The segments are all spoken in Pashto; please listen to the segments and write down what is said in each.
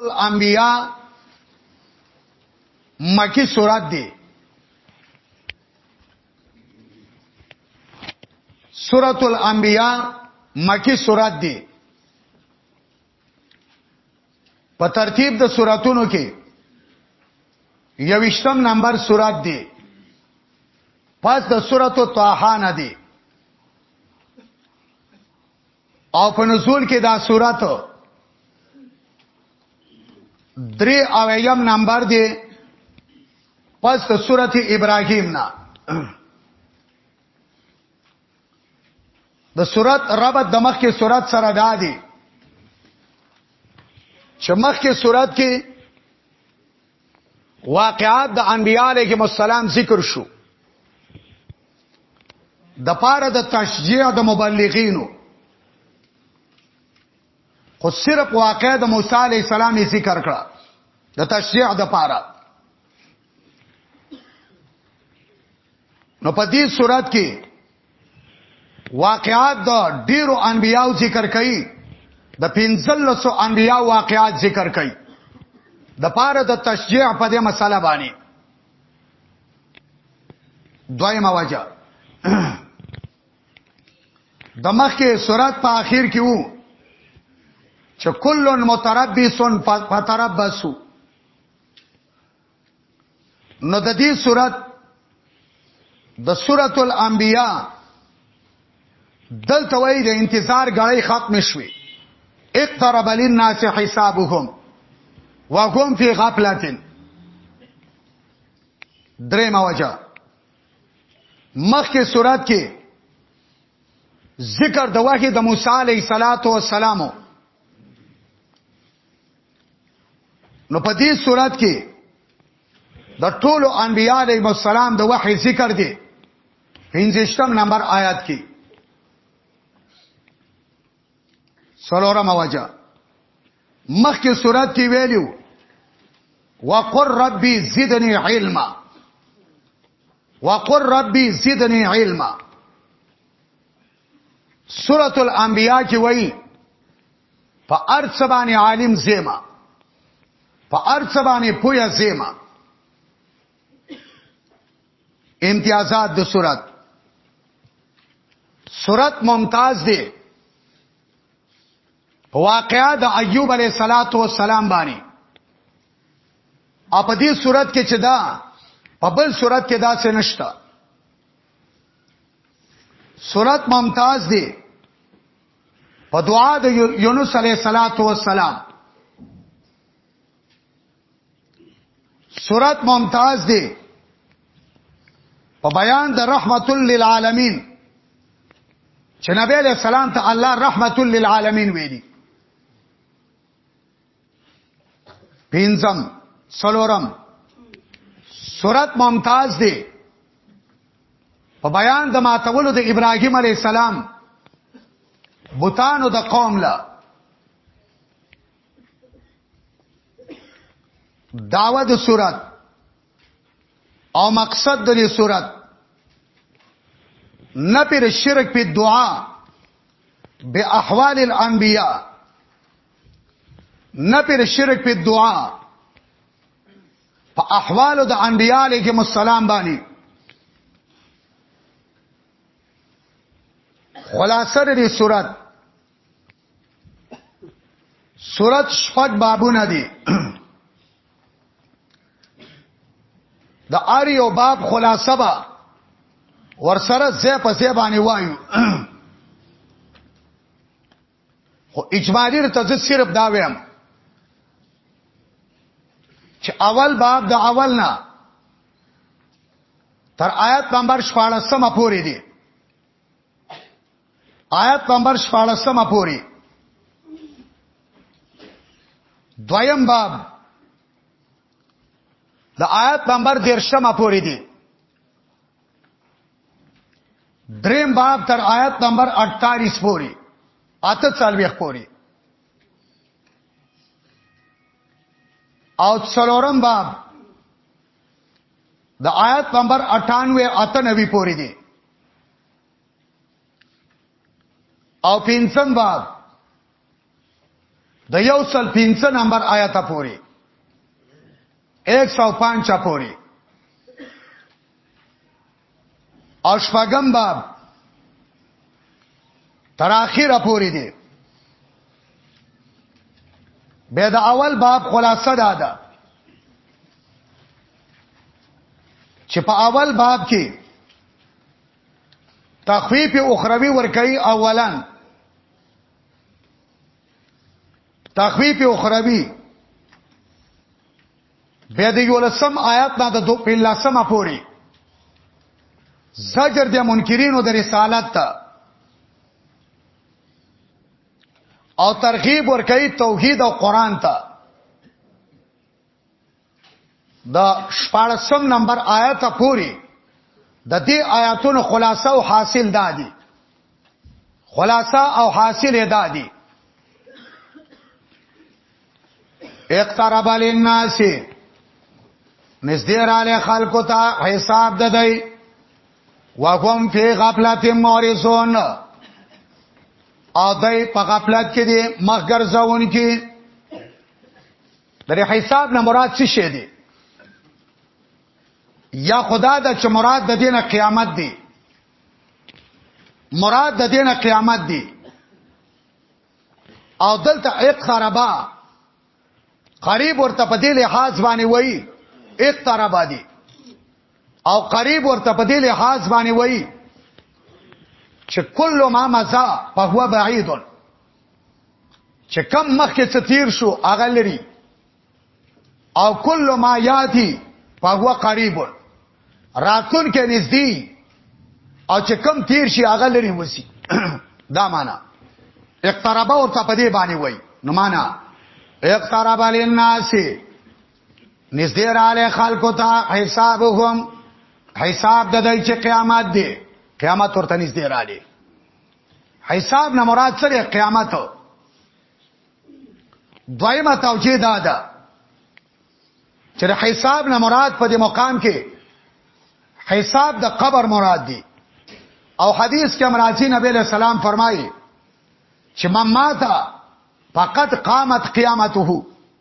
الانبیاء مکی سورات دی سورۃ الانبیاء مکی سورات دی په ترتیب د سوراتونو کې یوشتم نمبر سورات دی پس د سورۃ طه نه دی او په نزول کې دا صورت درې او ایم نمبر دی پس د صورت ابراهیم نه د صورت ربط د مخ کې صورت سره دا دی چې مخ کې صورت کې واقعات د انبیاء علیهم السلام ذکر شو د پاره د تشجیع د مبلغینو خو صرف واقع د موسی علی السلام ذکر کړه د تشریع د پاره نو په دې صورت کې واقعات د ډیرو انبیاو ذکر کړي د پنځلسو انبیا واقعات ذکر کړي د پاره د تشجیع په دې مسله باندې دویمه وجه د مخکې صورت په اخر کې وو چې کلن متربصون فتربصوا نو د دې صورت د سورۃ الانبیاء دلته وایي د انتظار غړی ختم شوي اقترب للناس حسابهم وهم فی غفلتن درېمه وجه مخکې صورت کې ذکر د واکه د موسی علیه صلاتو والسلام نو په دې صورت کې د ټولو انبیاء علیهم السلام د وحی ذکر دی پنځشتم نمبر آیات کې سلورم وجه مخکې صورت کې ویلو وقر ربي زدني علما وقر ربي زدني علما سورۃ الانبیاء کې وایي په ارڅ باندې عالم زیما په ارڅ باندې پویا زیما امتیازات د صورت صورت ممتاز دی واقعا د ایوب علیه صلوات و سلام باندې اپ دې صورت کې چې دا په بل صورت کې دا څه نشته صورت ممتاز دی په دعا د یونس علیه صلوات و سلام سورت ممتاز دی په بیان د رحمت للعالمین چې نبی علیہ السلام ته الله رحمت للعالمین ویلي پینځم سلورم سورت ممتاز دی په بیان د ماتولو د ابراهیم علی السلام بوتانو د قوم له داوه د صورت او مقصد د دې صورت نه پر شرک په دعا به احوال الانبیاء نه پر شرک په دعا په احوال د انبیاء علیهم السلام باندې خلاصه دې صورت صورت شپږ بابونه دي د اری او باب خلاصه با ورسره زه په زه باندې وایو خو اجمالی ته زه صرف دا ویم چې اول باب د اول نه تر آیت نمبر 14 سم پورې دی آیت نمبر 14 سم پورې دویم باب د آیت نمبر 13 سم پورې دی دریم باب تر آیت نمبر 48 پورې اته څلويخ پورې او څلورم باب د آیت نمبر 98 اته نوي پورې دی او پنځم باب د یو سل پنځه نمبر آیات پورې 105 پورې او شپږم باب تر اخره پورې دی به د اول باب خلاصه ده ده چې په اول باب کې تخفیف اخروی ورکړي اولا تخویف اخروی بیا د یولسم آیات نه د دو په لسمه پوری زجر د منکرینو د رسالت ته او ترغیب ورکړي توحید او قران ته دا شپارسم نمبر آیت پوری د دې آیاتونو خلاصه او حاصل دادی خلاصه او حاصل دادی اقترب للناس نزدې را له خلکو ته حساب ددای وهم فی غفلت مورسون او دای په غفلت کې دي مخګر ځون کې لري حساب نه مراد څه شی دی یا خدا د چې مراد د دینه قیامت دی مراد د دینه قیامت دی او دلته اقتربا قریب ورته په دې لحاظ باندې وایي اقتربا دی او قریب ورته په دې لحاظ باندې وایي چې کله ما مزا په هو بعیدون چې کم مخ کې څه تیر شو هغه لري او کله ما یاتی فهو قریب راتون کې نږدې او چې کم تیر شي هغه لري وسی دا معنا اقترب او ته پدې باندې وای نو معنا اقترب للناس نږدې رااله خلکو ته حسابهم حساب د دې چې قیامت دی قیامت ورته نږدې رااله حساب نه مراد څه دی قیامت دویمه توجیه دا ده چې حساب نه مراد په دې مقام کې حساب د قبر مراد دی او حدیث کې امراضی نبی له سلام فرمایي چې مما تا فقط قامت قیامته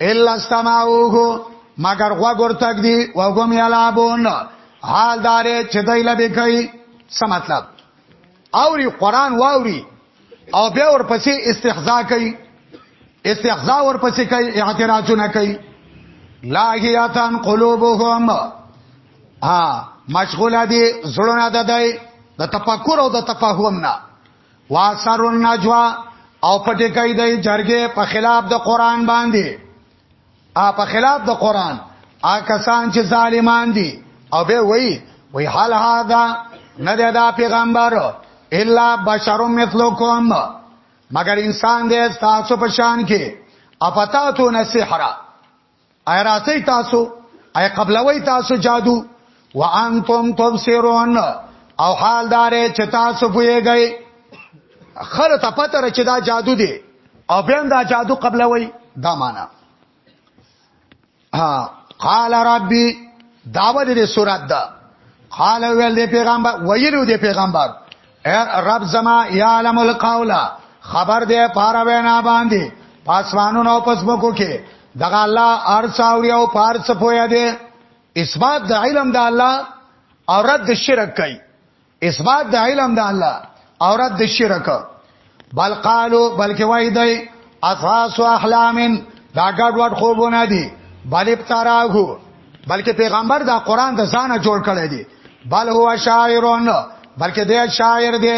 الا استمعوه مگر غوا ګورتک دی او کوم یلابون حال دار چې دای لبه کوي څه مطلب اوري قران واوري او بیا ورپسې استحزاء کوي استحزاء ورپسې کوي اعتراضونه کوي لاهیاتن قلوبهم ها مشغوله دي زړونه د دای د تفکر او د تفاهم نه واسر النجوا او پټه کوي د جرګې په خلاف د قران باندې ا په خلاف د قران ا کسان چې ظالمان دي او به وای وای حال هاذا نه دا پیغمبر الا بشر مثلکم مگر انسان دې تاسو په شان کې اپتا تو نصیحرا ایا راځي تاسو ایا قبلوي تاسو جادو وانتم تبصرون او حال دارې چې تاسو پويږئ خره ته پته را چې دا جادو دی او بیا دا جادو قبلوي دا معنا ها قال ربي داوود دې سورات دا قال ویل دې پیغمبر ویلو دې پیغمبر اے رب زما یعلم القول خبر دې پاره وینا باندې پاسوانو نو پسمکو کې دغه الله ارس اوري او پارس پویا دې اثبات د علم د الله او رد شرک کوي اثبات د علم د الله او رد شرک بل قالو بلکې وای دی اثاث احلام دا ګډ وډ خوبونه دي بل ابتراغ بلکې پیغمبر دا قران د ځانه جوړ کړی دی بل هو شاعرون بلکې دی شاعر دی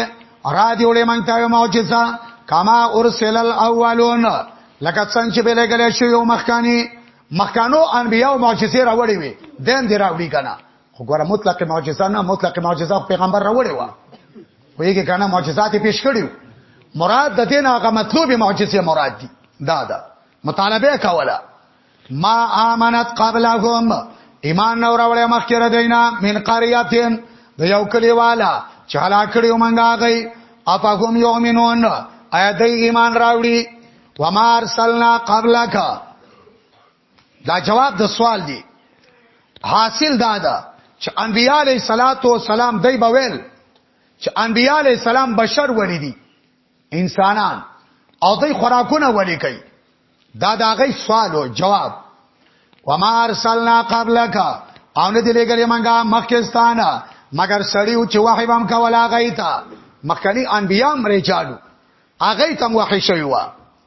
را دی وړي مونږ ته معجزه کما ارسل الاولون لکه څنګه چې به لګل شو یو مخکانی مخکانو انبیاو معجزې راوړې وي دین دی راوړي کنه خو ګوره مطلق معجزه نه مطلق معجزه پیغمبر راوړې و ویګه کنه معجزات پیش کړیو مراد د دین هغه مطلوب معجزه مراد دي دا دا مطالبه کوله ما امنت قبلهم ایمان نو راوړې مخکره دینا من قریاتین د یو کلی والا چې هلاک کړیو منګه غي اپاهم یؤمنون ایا د ایمان راوړي وما ارسلنا قبلک دا جواب د سوال دی حاصل دا ده چې انبياله صلوات و سلام دای بویل چې انبياله سلام بشر ولې دي انسانان او دای خوراکونه ولې کوي دا دا غي سوال او جواب وما ارسلنا قبلک او نه دې لګلې منګه مخکستانه مگر سړی او چې وحی بم کولا غیتا مخکنی انبیام رجالو هغه تم وحی شوی و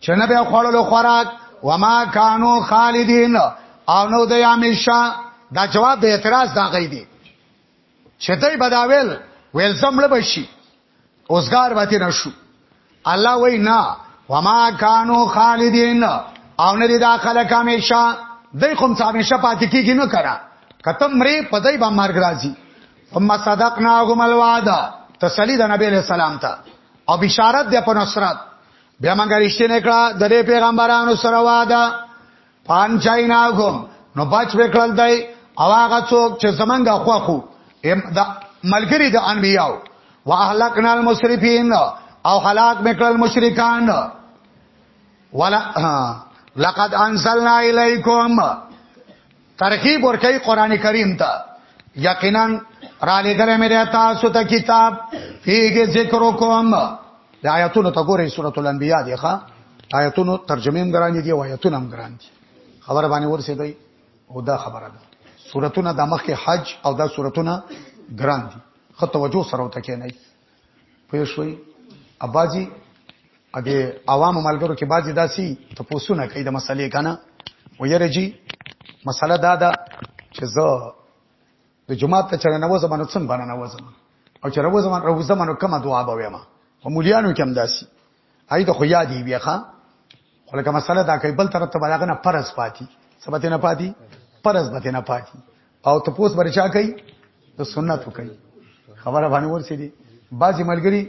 چنه به خوړلو خوراک وما کانو خالدین او نو د همیشه دا جواب د اعتراض دا غي دي چې دوی بداویل ویل زمړ بشي اوسګار وته نشو الله وای نه وما کانو خالدین او نه دي داخله کامیشا دوی کوم څه همیشه پاتې کیږي نه کرا کته مری پدای با مرګ راځي اما صدقناهم الوعد تسلی د نبی له سلام ته او بشارت د په نصرت بیا موږ رښتینه کړه د دې پیغمبرانو سره وعده پان چاینا کوم نو بچ وکړل دی او هغه څوک چې زمنګ خوخو د ملګری د انبیاو واهلکنا المسرفین او هلاک میکړل مشرکان ولا لقد انزلنا الیکم ترغیب ورکړي قران کریم ته یقینا را لګره مې ده تاسو ته کتاب فيه ذکر کوم د آیاتونو ته ګورې سورۃ الانبیاء دی ښا آیاتونو ترجمه هم ګران دي او آیاتونه هم ګران دي خبر باندې ورسېدای او دا خبره ده سورتونه د مخ کې حج او دا سورتونه ګران دي خو توجه سره وته کې نه پوه شوي اباجي ا دې عوام ملګرو کې باجي داسي ته پوسونه کوي د مسلې کنه ويرجي مسله دا ده چې زه د جماعت ته چرنه وځم نو څنګه باندې نه وځم او چې روزم روزم نو کومه دعا به ویم په مليانو کې هم داسي اې ته خو یادې بیا ښا خو لکه مسله دا کوي بل طرف ته بلاغه نه پرز پاتې سبت نه پاتې پرز به نه پاتې او ته پوس برچا کوي د سنت کوي خبره باندې ورسې دي بعضی ملګری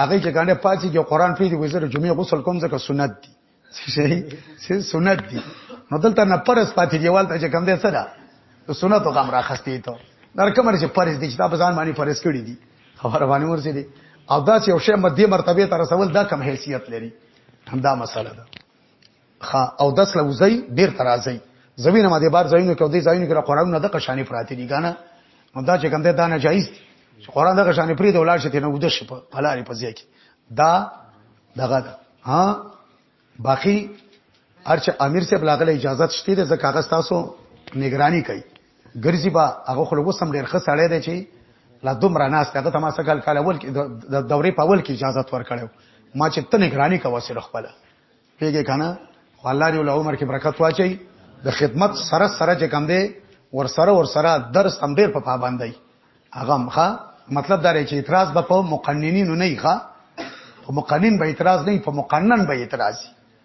هغه چې ګانډه پاتې کې قران پیډي وزره جمعه غسل کوم ځکه سنت دي شي سنت دي نو دلته نه پرز پاتې دیوال ته چې کم دې سره د سنت او کم راخستې ته در کومر چې پرز دي چې دا بزان باندې پرز کړی دي خبره باندې ورسې دي او دا چې یو شی مدي مرتبه ته رسول دا کم حیثیت لري همدا مسله ده خا او داس لوزي بیر ترازي زمينه ما دې بار زینو کې او دې زینو کې قرآن نه د قشانې پراته دي ګانه نو دا چې کوم ده دا نه جایز دي چې قرآن د قشانې پرې د ولاړ شته نه ودش په پلارې په ځای کې دا دغه ها باقی ارچ امیر صاحب لاغله اجازه شته د زکاغه تاسو نگرانی کوي ګرځي با هغه خلک وسم ډیر ښه سړی دی چې لا دومره ناس هغه ته ما سکل کال اول کې د دورې په اول کې اجازه ورکړو ما چې ته نگرانی کوه سره خپل پیګه کنه الله دې له عمر کې برکت واچي د خدمت سره سره چې کم دی ور سره ور سره درس هم ډیر په پابندۍ هغه مخه مطلب دا چې اعتراض به په مقننینو نه ښه په مقنن به اعتراض نه په مقنن به اعتراض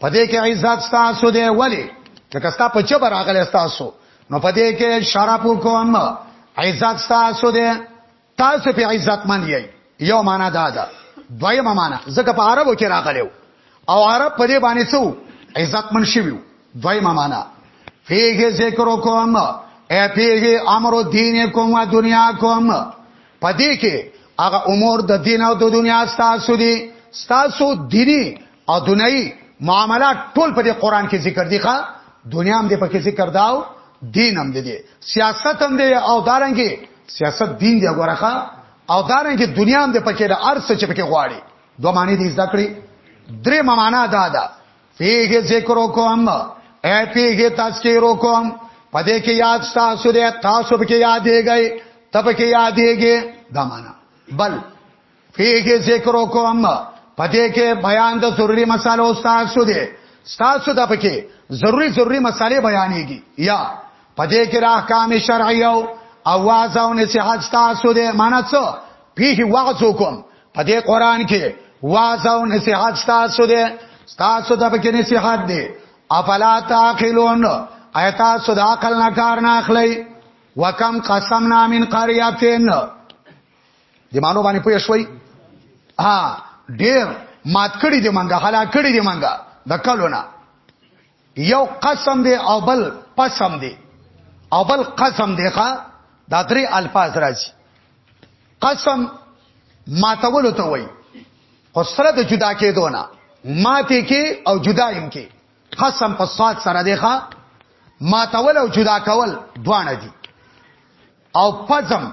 پدې کې عزت ستاسو دی ولی لکه ستا په چبر راغلی ستاسو نو پدې کې شرف کوم عزت ستاسو دی تاسو په عزت من یی یو معنا دا ده دویمه معنا ځکه په عربو کې راغلیو او عرب په دې باندې څو عزت من شویو دویمه معنا فیه ذکر کوم ای پیه امر دین کوم او دنیا کوم پدې کې هغه امور د دین او د دنیا ستاسو دي ستاسو دینی او دنیوي معاملات ټول په دې قران کې ذکر دي ښا دنیا هم دې پکې ذکر داو دین هم دې سیاست هم دې او دارنګي سیاست دین دې غوړخه او دارنګي دنیا هم دې پکې د ارث چې پکې غواړي دوه معنی دې ذکر کړې درې معنا دا ده فيه ذکر کوم اے فيه تذکر کوم پدې کې یاد تاسو دې تاسو به کې یادېږئ تب کې یادېږي دا معنا بل فيه ذکرکم پدې کې بیان د ضروری مسالو استاد شو دي استاد شو د پکې ضروری ضروری مسالې بیانېږي یا پدې کې احکام شرعي او اواز او نصيحت استاد شو دي معنی څه فيه وعظ کوم پدې قران کې واز او نصيحت استاد شو دي استاد شو د پکې نصيحت دي افلا تعقلون ایت سود عقل نه کار نه اخلي وکم قسمنا من قريه د مانو باندې پوه شوي ها ډیر مات کړی دی منګه هلا کړی دی منګه د کلونه یو قسم دی او بل قسم دی او بل قسم دی ښا دا درې الفاظ راځي قسم ماتول ته وای خو سره د جدا کېدو نه ماته کې او جدا هم کې قسم په صاد سره دی ښا ماتول او جدا کول دوانه دي او پزم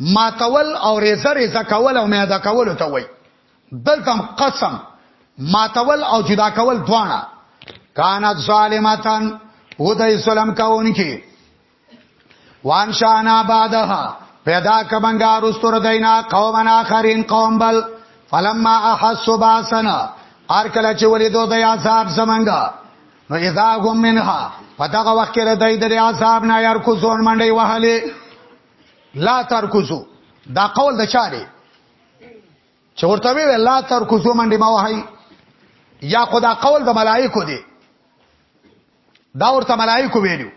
ماتول او ریزه ریزه کول او میاده کول ته وای دلته قسم ماتول او جدا کول دواړه کانت ظالمتان و دای ظلم کاونکی وان شانا بعدها پیدا کمنګا رستور دینا قومن اخرین قوم بل فلما احس باسنا ار کله چې ولیدو د عذاب زمنګا نو اذا هم منها پتاغه وخت کې د دې عذاب نه یار کو زون منډي وهلې لا ترکزو دا قول د چا دی چې ورته وی لا ترکزو منډه ما وهي یا خدا قول د ملائکو دی دا ورته ملائکو ویلو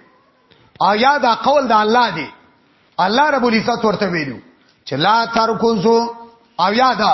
او یا دا قول د الله دی الله رب العزت ورته ویلو چې لا ترکزو او یا دا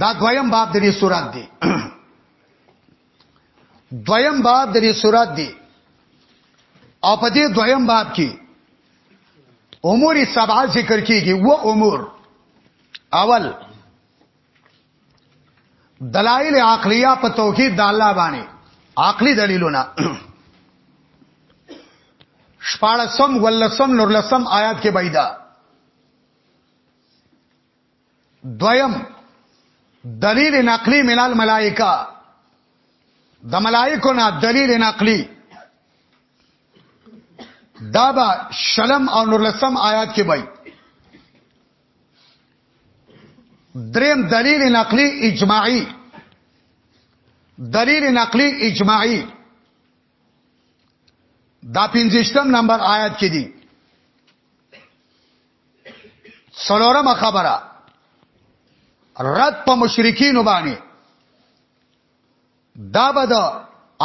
دا دویم باب د دې سورات دی دویم باب د دې سورات دی او په دې دویم باب کې امور سبعه ذکر کیږي و امور اول دلائل عقلیه په توحید د الله باندې عقلی دلیلونه شپاړسم ولسم نورلسم آیات کې بيدا دویم دلیل نقلی من الملائکه د ملائکو نه دلیل نقلی دا با شلم او نورلسم آیات کې وای دریم دلیل نقلی اجماعی دلیل نقلی اجماعی دا پنځشتم نمبر آیات کې دي څلورمه خبره رد په مشرکین باندې دا به د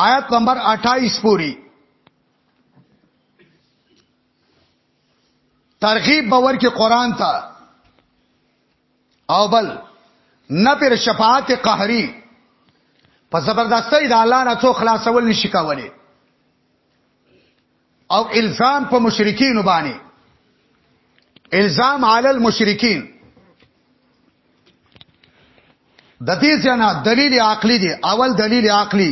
آیت نمبر 28 پوری ترغیب باور کې قران ته او بل نه پر شفاعت قهری په زبردستۍ د الله نه څو خلاصول نشي کولای او الزام په مشرکین باندې الزام علی المشرکین د دې ځنا دلیل عقلی دی اول دلیل عقلی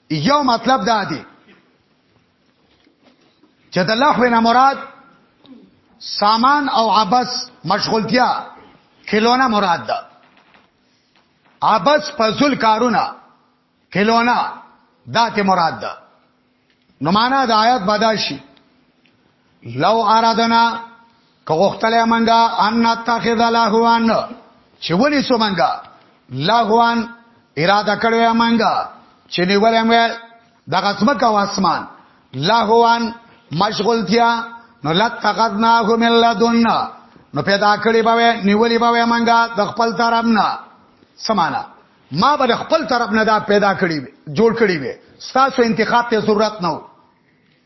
یو مطلب دا دی چې د لهو نه مراد سامان او عبس مشغولتیا کلونه مراد ده عبس فزل کارونه کلونه دات مراد ده نو معنا د آیات بداشي لو ارادنا که غختلې منګه ان تاخذ لهوان چې ونی سو منګه لهوان اراده کړو یا منګه چې نیولې مې د غسمک او اسمان لهوان مشغولتیا نو لتقذناه من لدنا نو پیدا کړی به نیولې به منګه د خپل طرف نه سمانا ما به خپل طرف نه دا پیدا کړی جوړ کړی وي ستاسو انتخاب ته ضرورت نه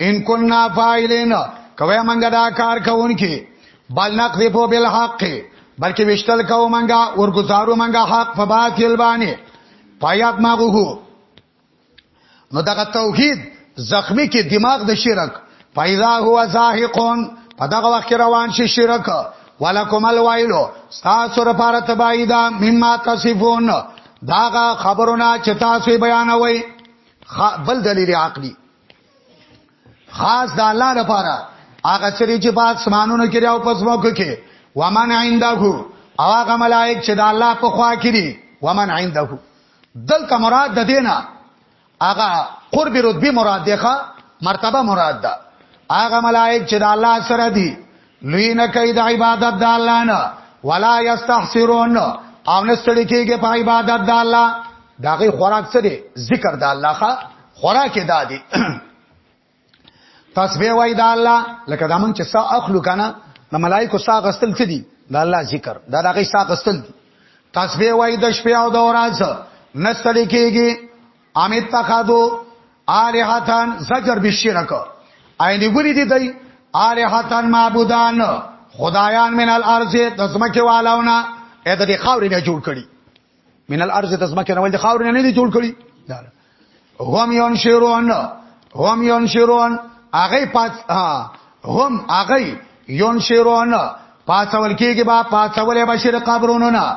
ان كنا فاعلين کوي منګه دا کار کوونکې بل نقذفو بالحق بلکې وشتل کو منګه ورګزارو منګه حق په باطل باندې پایات ماغو نو دغه توحید زخمی کې دماغ د شرک فایذا هو زاهقون په دغه وخت کې روان شي شرک ولکم الویلو تاسو لپاره تبعی دا مما تصفون داغه خبرونه چې تاسو بیانوي بل دلیل عقلی خاص د الله لپاره هغه سری چې په اسمانونو کې او په ځمکو کې ومن عنده او هغه ملائک چې د الله په خوا کې دي ومن عنده دلته مراد د دینه هغه قرب رتبه مراد ده مرتبه مراد ده هغه ملائک چې د الله سره دي لوی نه کوي د عبادت د الله نه ولا یستحسرون او نه ستړي کېږي په عبادت د الله داغه خوراک څه دی ذکر د الله ښا خوراک ادا دی تسبیح وای د الله لکه دا مونږ چې سا اخلو کنه د ملائکه سا غستل څه دی د الله ذکر دا دغه سا غستل دی تسبیح وای د شپې او د ورځې نستړي کېږي ام اتخذو الہتان زجر بالشرک اين ګوري دي دی الہتان معبودان خدایان من الارض د زمکه والاونه اې د دې خاورې نه جوړ کړي من الارض د زمکه نه ول د خاورې نه دي جوړ کړي هم یون شیرون هم یون شیرون هغه پات هم هغه یون شیرون پاتول کېږي با پاتولې بشیر قبرونو نه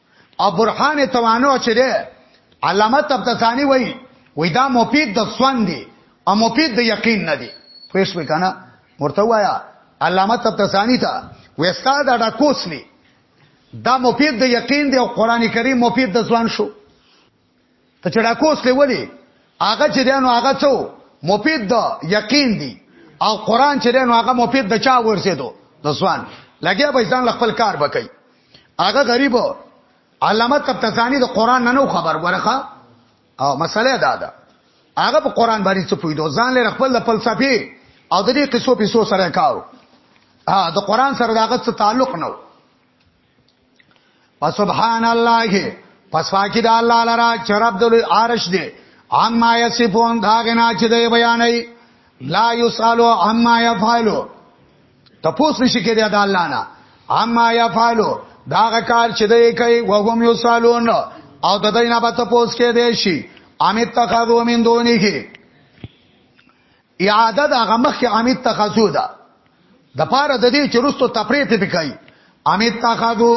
او برهان توانو چې ده علامه تبتسانی وای وای دا مفید د سوان دی او مفید د یقین نه دی پوښښ وکنه مرته وایا علامه تبتسانی ته وستا دا ډاکوسلی دا مفید د یقین دی او قران کریم مفید د سوان شو ته چې ډاکوس لیولې هغه چې دانو هغه څو مفید د یقین دی او قران چې دانو هغه مفید د چا ورسېدو د ځوان لګیا به ځان خپل کار وکړي هغه غریب علامه تبتزانی د قران نه نو خبر ورخه او مسله دا ده هغه په قران باندې څه پویدو ځان لري خپل د فلسفي او د دې قصو پیسو سره کارو ها د قران سره داغه څه تعلق نه فسبحان الله پس پاکی دا الله لرا چرب د عرش دی اما یصفون دا غنا چې دی بیانې لا یسالو اما یفعلو تپوس نشي کېدی دا الله نه اما یفعلو دا کار چې دی کوي وهم یسالون او د دینه به تپوس کېدی شي امیت تخذو من دونه اعاده د هغه مخکې عمید تخذو ده د پاره د دې چې رستو تفریح په کوي عمید تخذو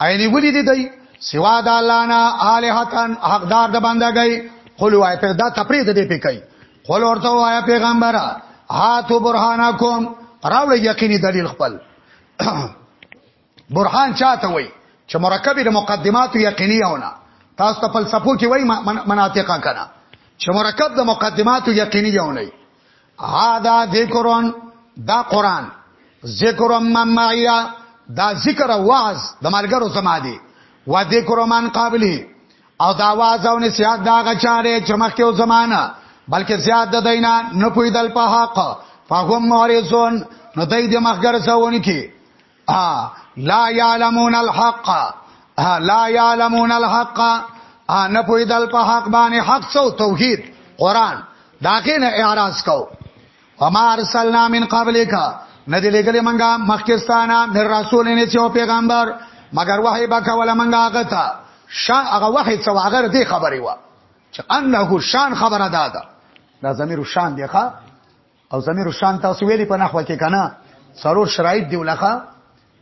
عیني ولې دي دی سوا د الله نه الہتن حقدار د بندګۍ قل وای په دا تفریح د دې په کوي قل ورته وای پیغمبره هاتو برهانکم راوړ یقیني دلیل خپل برهان چاته وای چې مرکب د مقدمات یقینیونه تاسو ته فلسفو کې وای مناطقه کنه چې مرکب د مقدمات یقینیونه هاذا ذکرون دا قران ذکر من معیا دا ذکر او وعظ د ملګرو سما دي و ذکر من قبلی او دا وعظ او نصیحت دا غچاره چې مخکې او زمانہ بلکې زیاد د دینا نه پویدل په حق فهم مورزون نو دای دې مخګر ځاونی کی لا يعلمون الحق لا يعلمون الحق نه پوی دل په حق باندې حق سو توحید قران داخې نه اعتراض کو وما ارسلنا من قبلک ندی لګلې منګه مخکستانه مر رسول نه چې پیغمبر مگر وحی بکا ولا منګه هغه تا شان هغه وحی څو هغه دې خبرې و چې انه شان خبره دادا دا زمير شان دی ښا او ضمیر شان تاسو ویلي په نحوه کې کنه څلور شرایط دی ولخه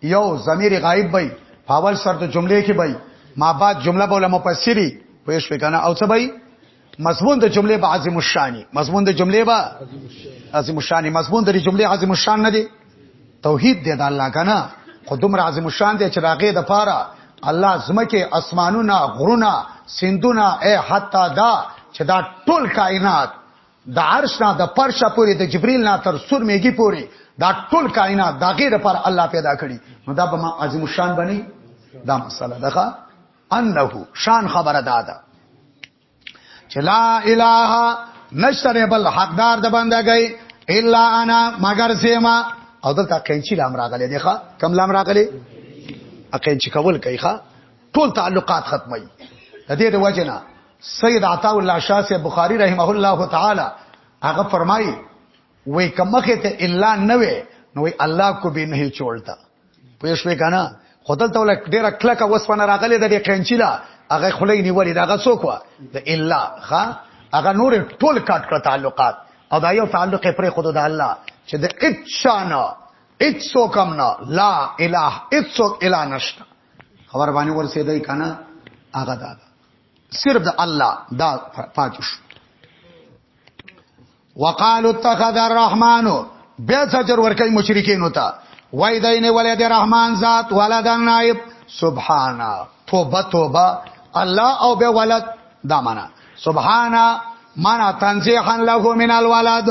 یو ضمیر غایب وي په اول سر د جملې کې وي ما بعد جمله بوله مفسری پوه شو کنه او څه وي مضمون د جملې به عظیم الشانی مضمون د جملې به عظیم الشانی مضمون د جملې عظیم الشان نه دی توحید دی د الله کنه خو دومره عظیم الشان دی چې راغې د پاره الله زمکه اسمانونه غرونه سندونه اے حتا دا چې دا ټول کائنات د عرش نه د پرشه پورې د جبريل نه تر سور میګي پورې دا ټول کائنات دا غیر پر الله پیدا کړی نو دا به ما عظیم الشان بني دا مسله ده انه شان خبره ده دا چې لا اله نشتره بل حقدار د بندګۍ الا انا مگر سیما او دلته کینچی لام راغلی دی ښا کم لام راغلی اقینچی کول کوي ښا ټول تعلقات ختمي د دې د وجنه سید عطا الله شاه سے بخاری رحمه الله تعالی هغه فرمایي وې کمخه ته الا نه وې نو الله کو به نه چولتا پوه شو کنه خدل ته لک ډیره کلکه وسونه راغله د دې قینچیلا هغه خلې نیولې دا غڅوک وا د الا ها هغه نور ټول کټ کړ تعلقات او دا یو تعلق پر خود د الله چې د اچانا اڅو کم نه لا اله اڅو الا نشتا خبر باندې ورسېدای کنه هغه دا صرف د الله دا پاتې شو وقالو اتخذ الرحمن بیا زجر ورکای مشرکین وتا وای دینه ولید رحمان ذات ولد نائب سبحانا توبه توبه الله او به ولد دا معنا سبحانا معنا تنزیحا له من الولد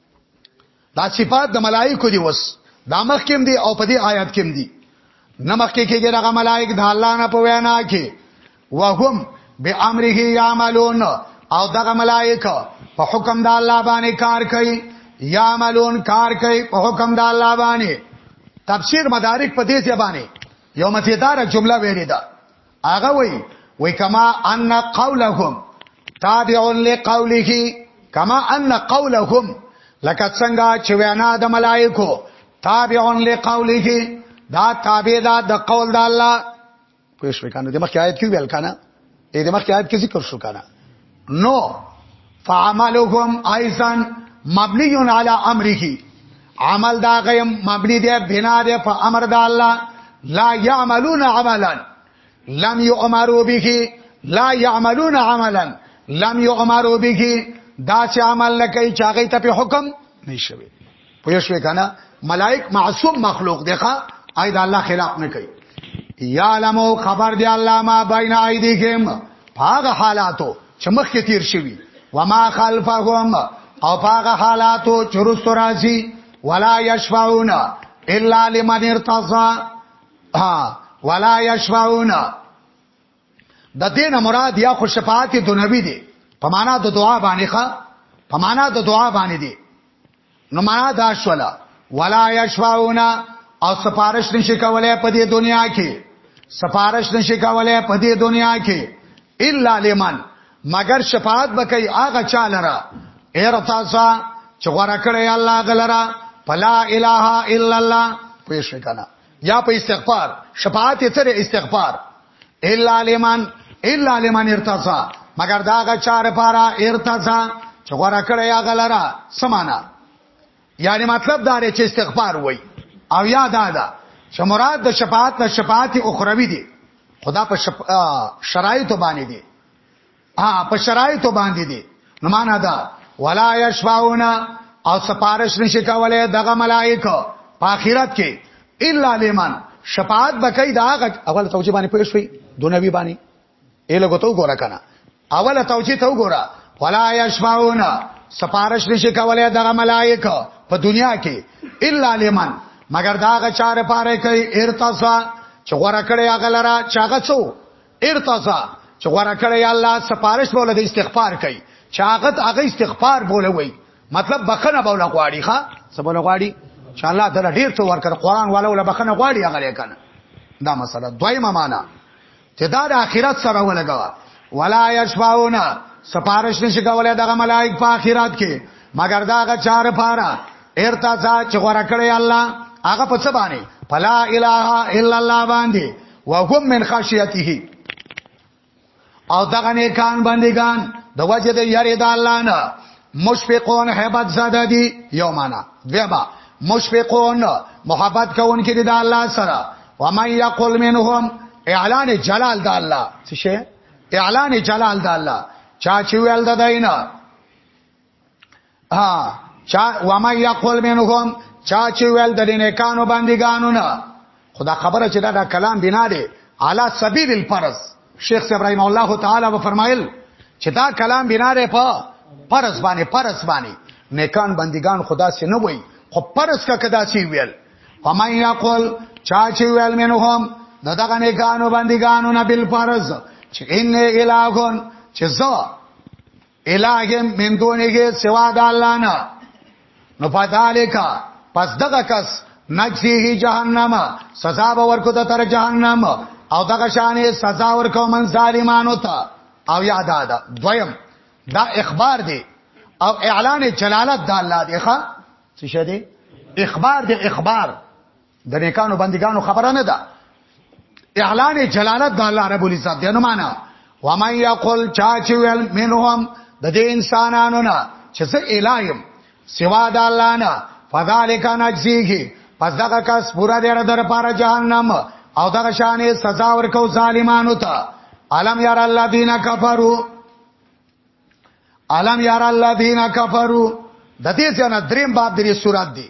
دا صفات د ملائکو دی وس دا مخ کې دی او په دې آیات کې دی نمخ کې کېږي دغه ملائک د الله نه په وینا کې وهم بامره یعملون او دغه ملائک په حکم د الله باندې کار کوي یعملون کار کوي په حکم د الله باندې تفسیر مدارک په دې ځبانه یو مفیدار جمله ویلې ده هغه وای وای کما ان قولهم تابع لقوله کما ان قولهم لکه څنګه چې وینا د ملائکو تابع لقوله دا تابع دا د قول د الله پوښښ وکانه د مخکې آیت کې ویل کنه دې د مخکې آیت کې ذکر شو کنه نو فعملهم ايضا مبني على امره عمل دا غیم مبني دی بنا دی په امر د الله لا يعملون عملا لم يؤمروا به لا يعملون عملا لم يؤمروا به دا چې عمل نه کوي چې هغه ته په حکم نشوي پوه شو کنه ملائک معصوم مخلوق دی ښا اې دا الله خلاف نه کوي یا علمو خبر دی الله ما بین ایدیکم پاغه حالاتو چې مخکې تیر شوی و ما خلفهم او پاغه حالاتو چې رستو راځي ولا یشفعون الا لمن ارتضى ها ولا یشفعون د دین مراد یا خو شفاعت دنبی دی په معنا د دعا باندې ښه په معنا د دعا باندې دی نو معنا دا شولا ولا یشفعون او سفارش نشي کولای په دې دنیا کې سفارش نشي کولای په دې دنیا کې الا لمن مگر شفاعت بکای هغه چا لرا ارتاسا چې غره کړی الله غلرا فلا اله الا الله پېښ کنا یا په استغفار شفاعت یې سره استغفار الا لمن الا لمن ارتضى مگر دا غا چار پارا ارتضى چې غره کړه یا غلرا سمانا یعنی مطلب دا رې چې استغفار وای او یا دا دا چې مراد د شفاعت نه شفاعت اخروی دی خدا په شپ... شرایط باندې دی ها په شرایطو باندې دي نو معنا دا ولا یشفعون او سپارش نشي کولای دغه ملائکه په آخرت کې الا لمن شفاعت بکای دا اول توجیه باندې پوه شوي دونوي باندې الګو تو ګور کنه اول توجیه تو ګور ولا یشفعون سپارش نشي کولای دغه ملائکه په دنیا کې الا لمن مگر دا غچار پاره کوي ارتضا چې غره کړي هغه لرا چاغه څو ارتضا چې غوړه کړی یا الله سفارش بوله د استغفار کوي چاغت هغه استغفار بوله وای مطلب بخنه بوله غواړي ښا څه بوله غواړي چې الله تعالی ډیر څه ورکړ قران والا ولا بخنه غواړي هغه لیکنه دا مسله دویمه معنا چې دا د آخرت سره ولګوا ولا یشفاون سفارش نشي کولای دغه ملائک په آخرت کې مگر دا غ چار پارا ارتضا چې غوړه کړی الله هغه په څه باندې فلا اله الا الله باندې وهم من خشیته او دغه نیکان بندگان د وجه د یری د الله نه مشفقون hebat زده دي یو معنا دیما مشفقون محبت کوونکې دي د الله سره و من یقل منهم اعلان جلال د الله څه شي اعلان جلال د الله چا چې ویل د دینه ها چا وما یقول منهم چا چې ویل د دینه کانو باندې ګانو نه خدا خبره چې دا, دا کلام بنا دی علا سبیل الفرض شیخ صاحب رحم الله تعالی و فرمایل چې دا کلام بنا دی په فرض باندې فرض باندې نیکان بندگان خدا سي نه وای خو فرض کا کدا سي ویل فما یقول چا چې ویل منهم د دغه نیکانو بندګانو نه بل فرض چې ان الہون چې زه الہ من دونه سوا د الله نه نو فذالک پس دغه کس نجزیه جهنم سزا به ورکو ته تر جهنم او دغه شانې سزا ورکو من ظالمانو ته او یاد ادا دویم دا اخبار دی او اعلان جلالت د الله دی ښا څه شه دی اخبار دی اخبار د نیکانو بندګانو خبره نه ده اعلان جلالت د الله رب العزت دی نو معنا و ما یقول چا چې ویل منهم د دې انسانانو نه چې زه الایم سوا د الله نه فذالک نجزیه پس دغه کس پورا دی در پاره جهنم او دغه شانې سزا ورکو ظالمانو ته علم یار الذین کفروا علم یار الذین کفروا د دې څنګه دریم باب درې سورات دی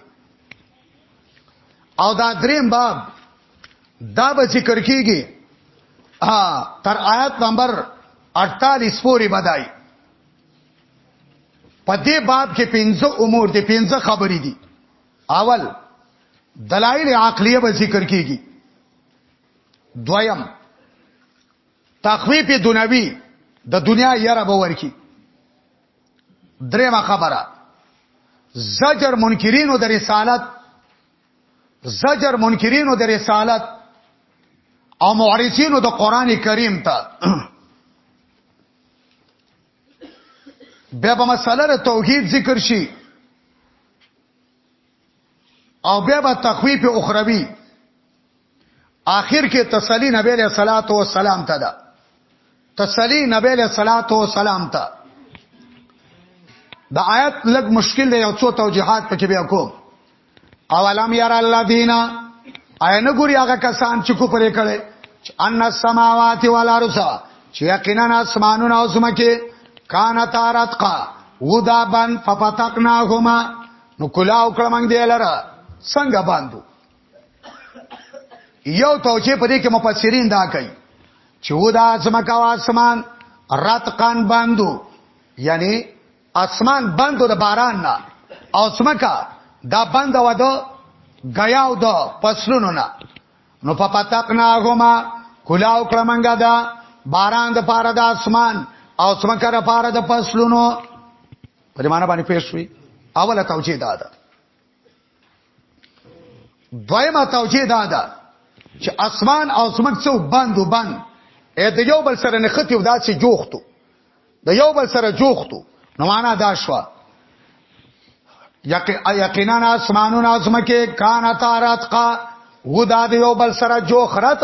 او دا دریم باب دا به ذکر کیږي تر آیت نمبر 48 پورې بدای په دې باب کې پنځه امور دي پنځه خبرې دي اول دلایل عقلیه به ذکر کیږي دویم تخویف دنیوی د دنیا یره به ورکی درېمه خبره زجر منکرینو د رسالت زجر منکرینو د رسالت او معرضینو د قران کریم ته بیا په مسله توحید ذکر شي او بیا به تخویف اخروی آخر کې تسلی نبی له صلوات و سلام ته ده تسلی نبی له صلوات و سلام ته دا آیت لګ مشکل دی یو څو توجيهات پکې بیا کوم اولم ير الله دینا عین ګوري هغه کسان چې کو پرې کړي ان السماوات والارض چې یقینا اسمانونه او زمکه کان تارتقا ودا بن ففتقناهما نو کلا او کړه موږ دی لره څنګه باندو یو توجیه په دې کې مفسرین دا کوي چې ودا زمکا او اسمان راتقان باندو یعنی اسمان باندو د باران نه او زمکا دا بند و دو غیا او دو پسلونو نه نو په پتقنا غما کلا او کړه موږ دا باران د پاره د اسمان او سمکر پاره د فصلونو په دې معنی باندې پېښ شوی اوله توجیه دا ده دویمه توجیه دا ده چې اسمان او سمک څو باندو باند اې د یو بل سره نختی او داسې جوختو د یو بل سره جوختو نو معنا دا شو یقینا اسمانون اسمکه کان تاراتقا و دا د یو بل سره جوخرت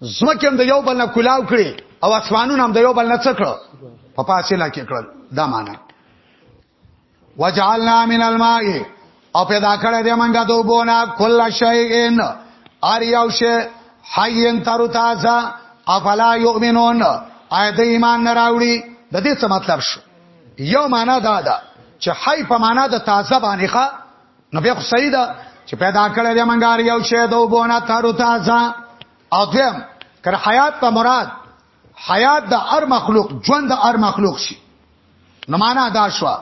زمکه هم د یو بل نه کلاو کړي او اسمانونه هم د یو بل نه څکړه په فاصله کې کړل دا معنا وجعلنا من الماء او پیدا کړې دې منګه دوبونه کل شیئن ار یو شی حین تر تازه افلا یؤمنون آیت ایمان نه راوړي د دې څه مطلب شو یو معنا دا ده چې حی په معنا د تازه باندې ښه نو بیا خو صحیح ده چې پیدا کړل یې منګار یو شی دو بونه تارو تازه او دیم کر حیات ته مراد حیات د هر مخلوق ژوند د هر مخلوق شي نو معنا دا شو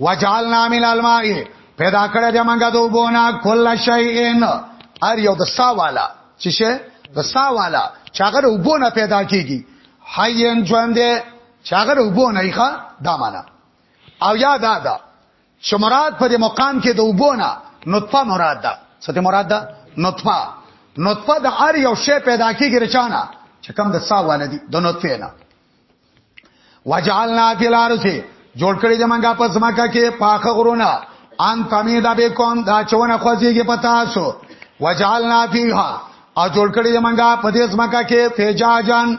وجعلنا من الماء پیدا کړل یې منګا دو بونه کل شیئن هر یو د سا والا چې شه د سا والا چاغره وبونه پیدا کیږي حیین ژوند چاغره وبونه ښه دا معنا او یاد ادا چې مراد په دې مقام کې د وبونه نطفه مراد ده څه ته مراد ده نطفه نطفه د هر یو شی پیدا کیږي رچانا چې کم د سا والدي د نطفه نه وجعلنا فی الارض جوړ کړی د منګه په سمکا کې پاخه غرونه ان تمیدا به کوم دا چونه خوځيږي پتا سو وجعلنا فیها او جوړ کړی د منګه په دې سمکا کې فیجاجن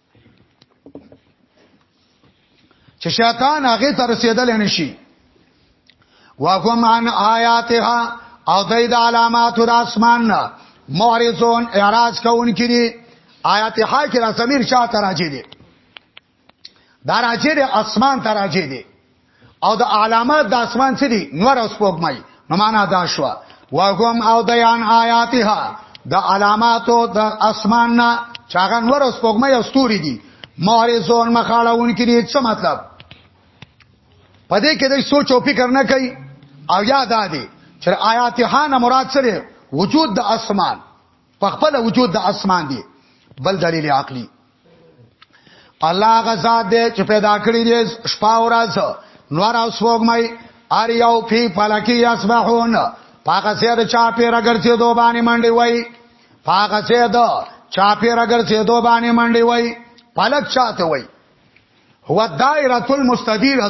چې شیطان هغه تر رسیدل نشي وهم عن آیاتها او دای د علامات د اسمان نه معرضون اعراض کون کړي آیات ها کې را سمیر شاه تراجه دي دا راجه دي اسمان تراجه دي او د علامات د اسمان څخه دي نور اوس پوګمای نو معنا دا شو واغم او دیان آیاتها د علاماتو د اسمان نه چاغه نور اوس پوګمای او ستوري دي مارزون مخاړهون کې دي څه مطلب پدې کې د سوچ او فکر نه کوي او یاد ادي چې آیات هانه مراد سره وجود د اسمان په خپل وجود د اسمان دی بل دلیل عقلی الله غزا دې چې پیدا کړی دې شپه او ورځ نور او سوګمای ار یو فی فلکی یسبحون پاکه سید چا پیر اگر چې دو باندې منډي وای پاکه سید چا پیر اگر چې دو باندې منډي وای فلک چاته وای هو دایره المستدیره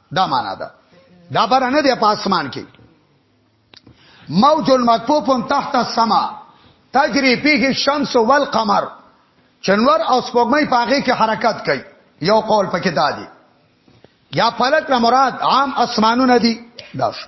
دا معنا ده دا بر نه دی په اسمان کې موج المکفوف تحت السما تجري فيه الشمس والقمر چنور او سپوږمۍ پاغه کې حرکت کوي یو قول پکې دادي یا فلک نه مراد عام اسمانونه دي دا شو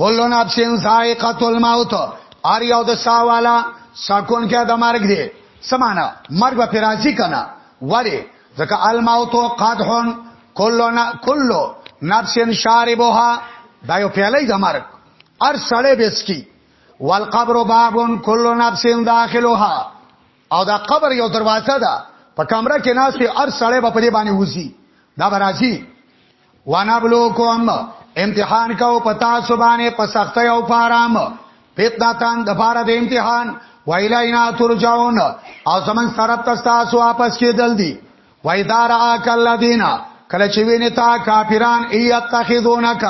کل نفس ذائقه الموت ار یو د سا والا سکون کې د مرګ دی سمانا مرګ به پیرازي کنه ولی ځکه الموت قدحن کلنا کلو نفس شاربها دا یو پیاله د مرګ ار سړې بسکی والقبر بابن کل نفس داخلها او دا قبر یو دروازه ده په کمره کې ناس ار سړې په دې باندې وځي دا برازي وانا بلوکم امتحان کو پتا سبانه په سخت او پارام فتناتان د پاره د امتحان وایلینا ترجعون او زمون سره تاسو واپس کېدل دي وای دارا کل دینا کله چې ویني تا کافران ایتخذونک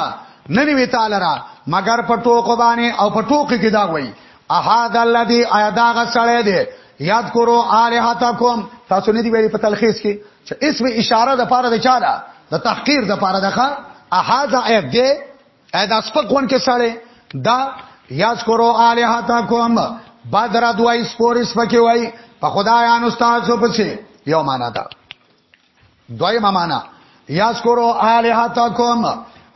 ننی وی تعالی را مگر په ټوکو باندې او په ټوکو کې دا وای احد الذی ایدا غسړې دي یاد کرو الہاتکم تاسو نه دی ویلي په تلخیص کې چې اسم اشاره د پاره د چا ده د تحقیر د پاره ده ښا احاذا عیب دی ادا سپکون کې سړی دا یاز کرو الہاتکم بدر دوی سپور سپکی وای په خدایانو استاد پسې یو معنا ده دوی معنا یاز کرو الہاتکم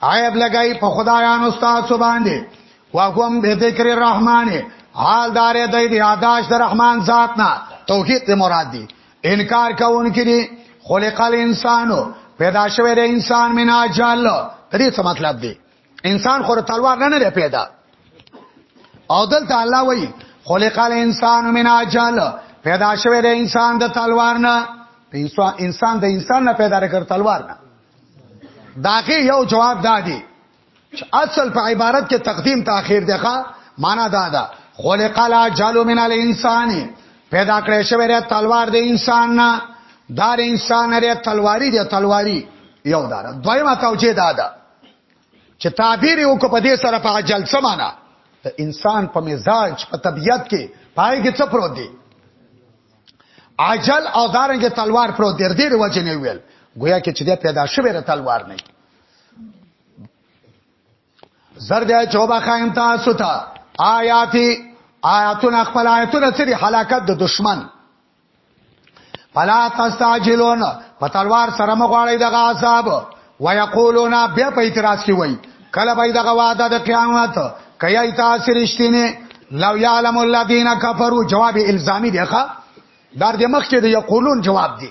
عیب لګای په خدایانو استاد باندې واقوم به ذکر الرحمن حال دار د یاداش د رحمان ذات نه توحید مراد دی انکار کوونکې دي خلق الانسانو پیدا شوی د انسان من اجل دې څه مطلب دی انسان خو تلوار نه نه پیدا او دلته الله وایي خلق الانسان من اجل پیدا شوی د انسان د تلوار نه انسان د انسان نه پیدا کړ تلوار نه داغه یو جواب دادی چې اصل په عبارت کې تقدیم تاخير دی ښا معنا دا ده خلق لا جالو من الانسان پیدا کړی شوی ری تلوار د انسان نه دا د انسان ری تلواری دی تلواری یو دا ده دویمه توجیه دا ده چې تعبیر یو کو په دې سره په عجل سمانا د انسان په مزاج په طبیعت کې پای کې څه پروت دی عجل او دارنګ تلوار پروت دی ډیر وجه نه ویل گویا کې چې دا پیدا شوی ری تلوار نه زر دې چوبا خایم تاسو ته آیاتی آیاتونه خپل آیاتونه چې حلاکت د دشمن فلا تستعجلون په تلوار سره مغواړی دغه عذاب ويقولون بیا په اعتراض کې وای کله به دغه وعده د قیامت کای تاسو رښتینه لو یعلم الذین کفروا جواب الزامی دی ښا دار د مخ کې دی یقولون جواب دی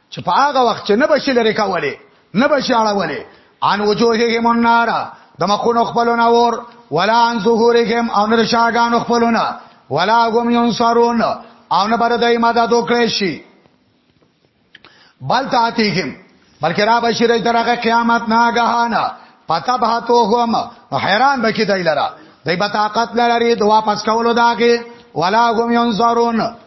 چې په هغه وخت چې نه بشي لري کولې نه بشي اړولې ان وجوههم النار د مخونو خپلونه ور ولا ان ظهورهم او نه شاګانو خپلونه ولا هم ينصرون او نه بر دای مدد وکړي شي بل تاتیهم بلکې را بشیر درغه قیامت ناګهانا پتا به تو هم حیران بکی دای لرا دای بطاقت لري د واپس کولو داګه ولا هم ينصرون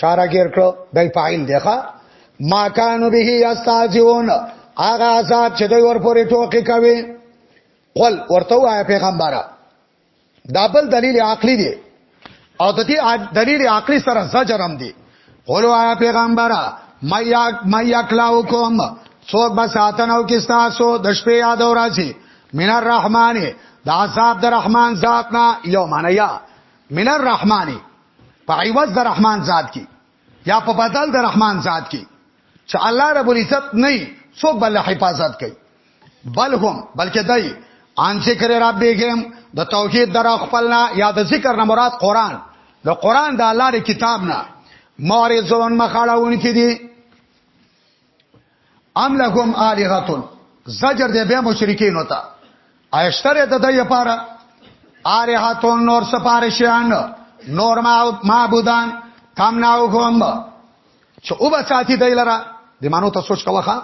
چارا ګیر کړو دای فاعل دی ښا ما کانو به یستاجون هغه عذاب چې دوی ورپورې ټوکی کوي قل ورته وای پیغمبره دا بل دلیل عقلی دی او د دې دلیل عقلی سره زجرم دی قل وای پیغمبره میا میا کلاو کوم څوک به ساتنو کې تاسو د شپې یاد او راځي من الرحمن د عذاب د رحمان ذات نه یو معنی یا من الرحمن په عوض د رحمان ذات کې یا په بدل د رحمان ذات کې چې الله رب العزت نه څوک بل حفاظت کوي بل هم بلکې دای ان ذکر رب بهم د توحید در خپلنا یا د ذکر نه مراد قران د قران د الله کتاب نه مورزون مخاړهون کې دي ام لهم الہتون زجر دی به مشرکین وتا ایشتره د دې لپاره الہتون نور سپارشیان نور معبودان تم ناو کوم چې او به ساتي دی لره د مانو ته سوچ کوخه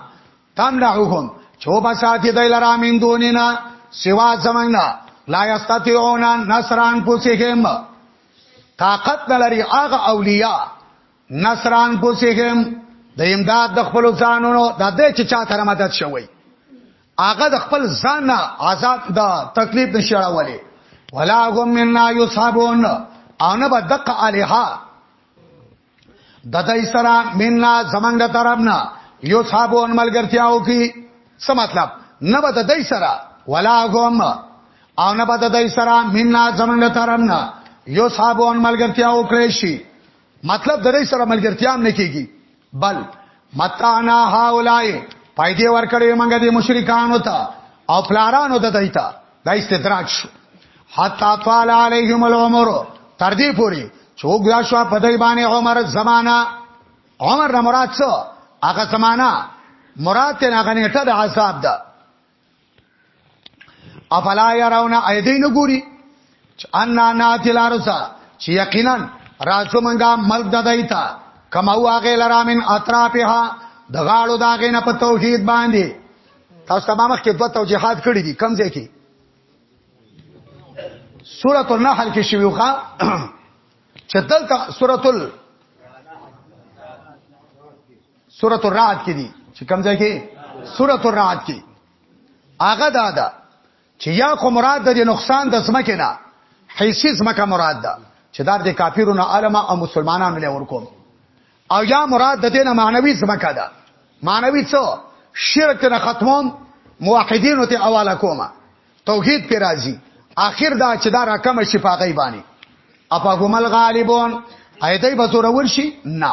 تم ناو کوم چې او به ساتي دی لره من دونینا سوا زمنګنا لا یستطيعون نصران پوسیهم طاقت نلري هغه اولیاء نصران بوسهم د امداد د خپل ځانونو د دې چې چا تر مدد شوی هغه د خپل ځان نه آزاد د تکلیف نشړولې ولا هم منا یصابون او نه به دقه الها د دې سره منا زمنګ طرفنا یصابون ملګرتیاو کی څه مطلب نه به د دې سره ولا هم او نه به د دې سره منا زمنګ طرفنا یصابون ملګرتیاو کړی شي مطلب د دې سره ملګرتیا هم نه کیږي بل متانا هاولای پایدې ورکړې منګه دې مشرکانو ته او پلارانو ته دایته دا استدراج شو حتا طال علیهم العمر تر دې پوري چوک دا شو په دای باندې عمر زمانہ عمر نه مراد څه هغه زمانہ مراد ته هغه نیټه د عذاب ده افلا يرون ايدين ګوري ان ناتي الارض چې یقینا راځو مونږه مرګ ددایتا کما واغه لرا من اطرافها د غاړو داغه نه په توحید باندې تاسو تمام مخ کې دوه توجيهات کړی دي کم ځای کې سورۃ النحل کې شویوخه چې دلته سورۃ سورۃ الرعد کې دي چې کوم ځای کې سورۃ الرعد کې هغه دا ده چې یا خو مراد د نقصان د سمکه نه حیثی سمکه مراد ده چې دا د کافرونو علما او مسلمانانو له ورکوم او یا مراد د دینه معنوي سمکه ده معنوي څه شرک نه ختموم موحدین ته اواله کومه توحید پر راضی اخر دا چې دا رقم شي په غیبانی اپا ګمل غالبون ایدای به زور ورشي نه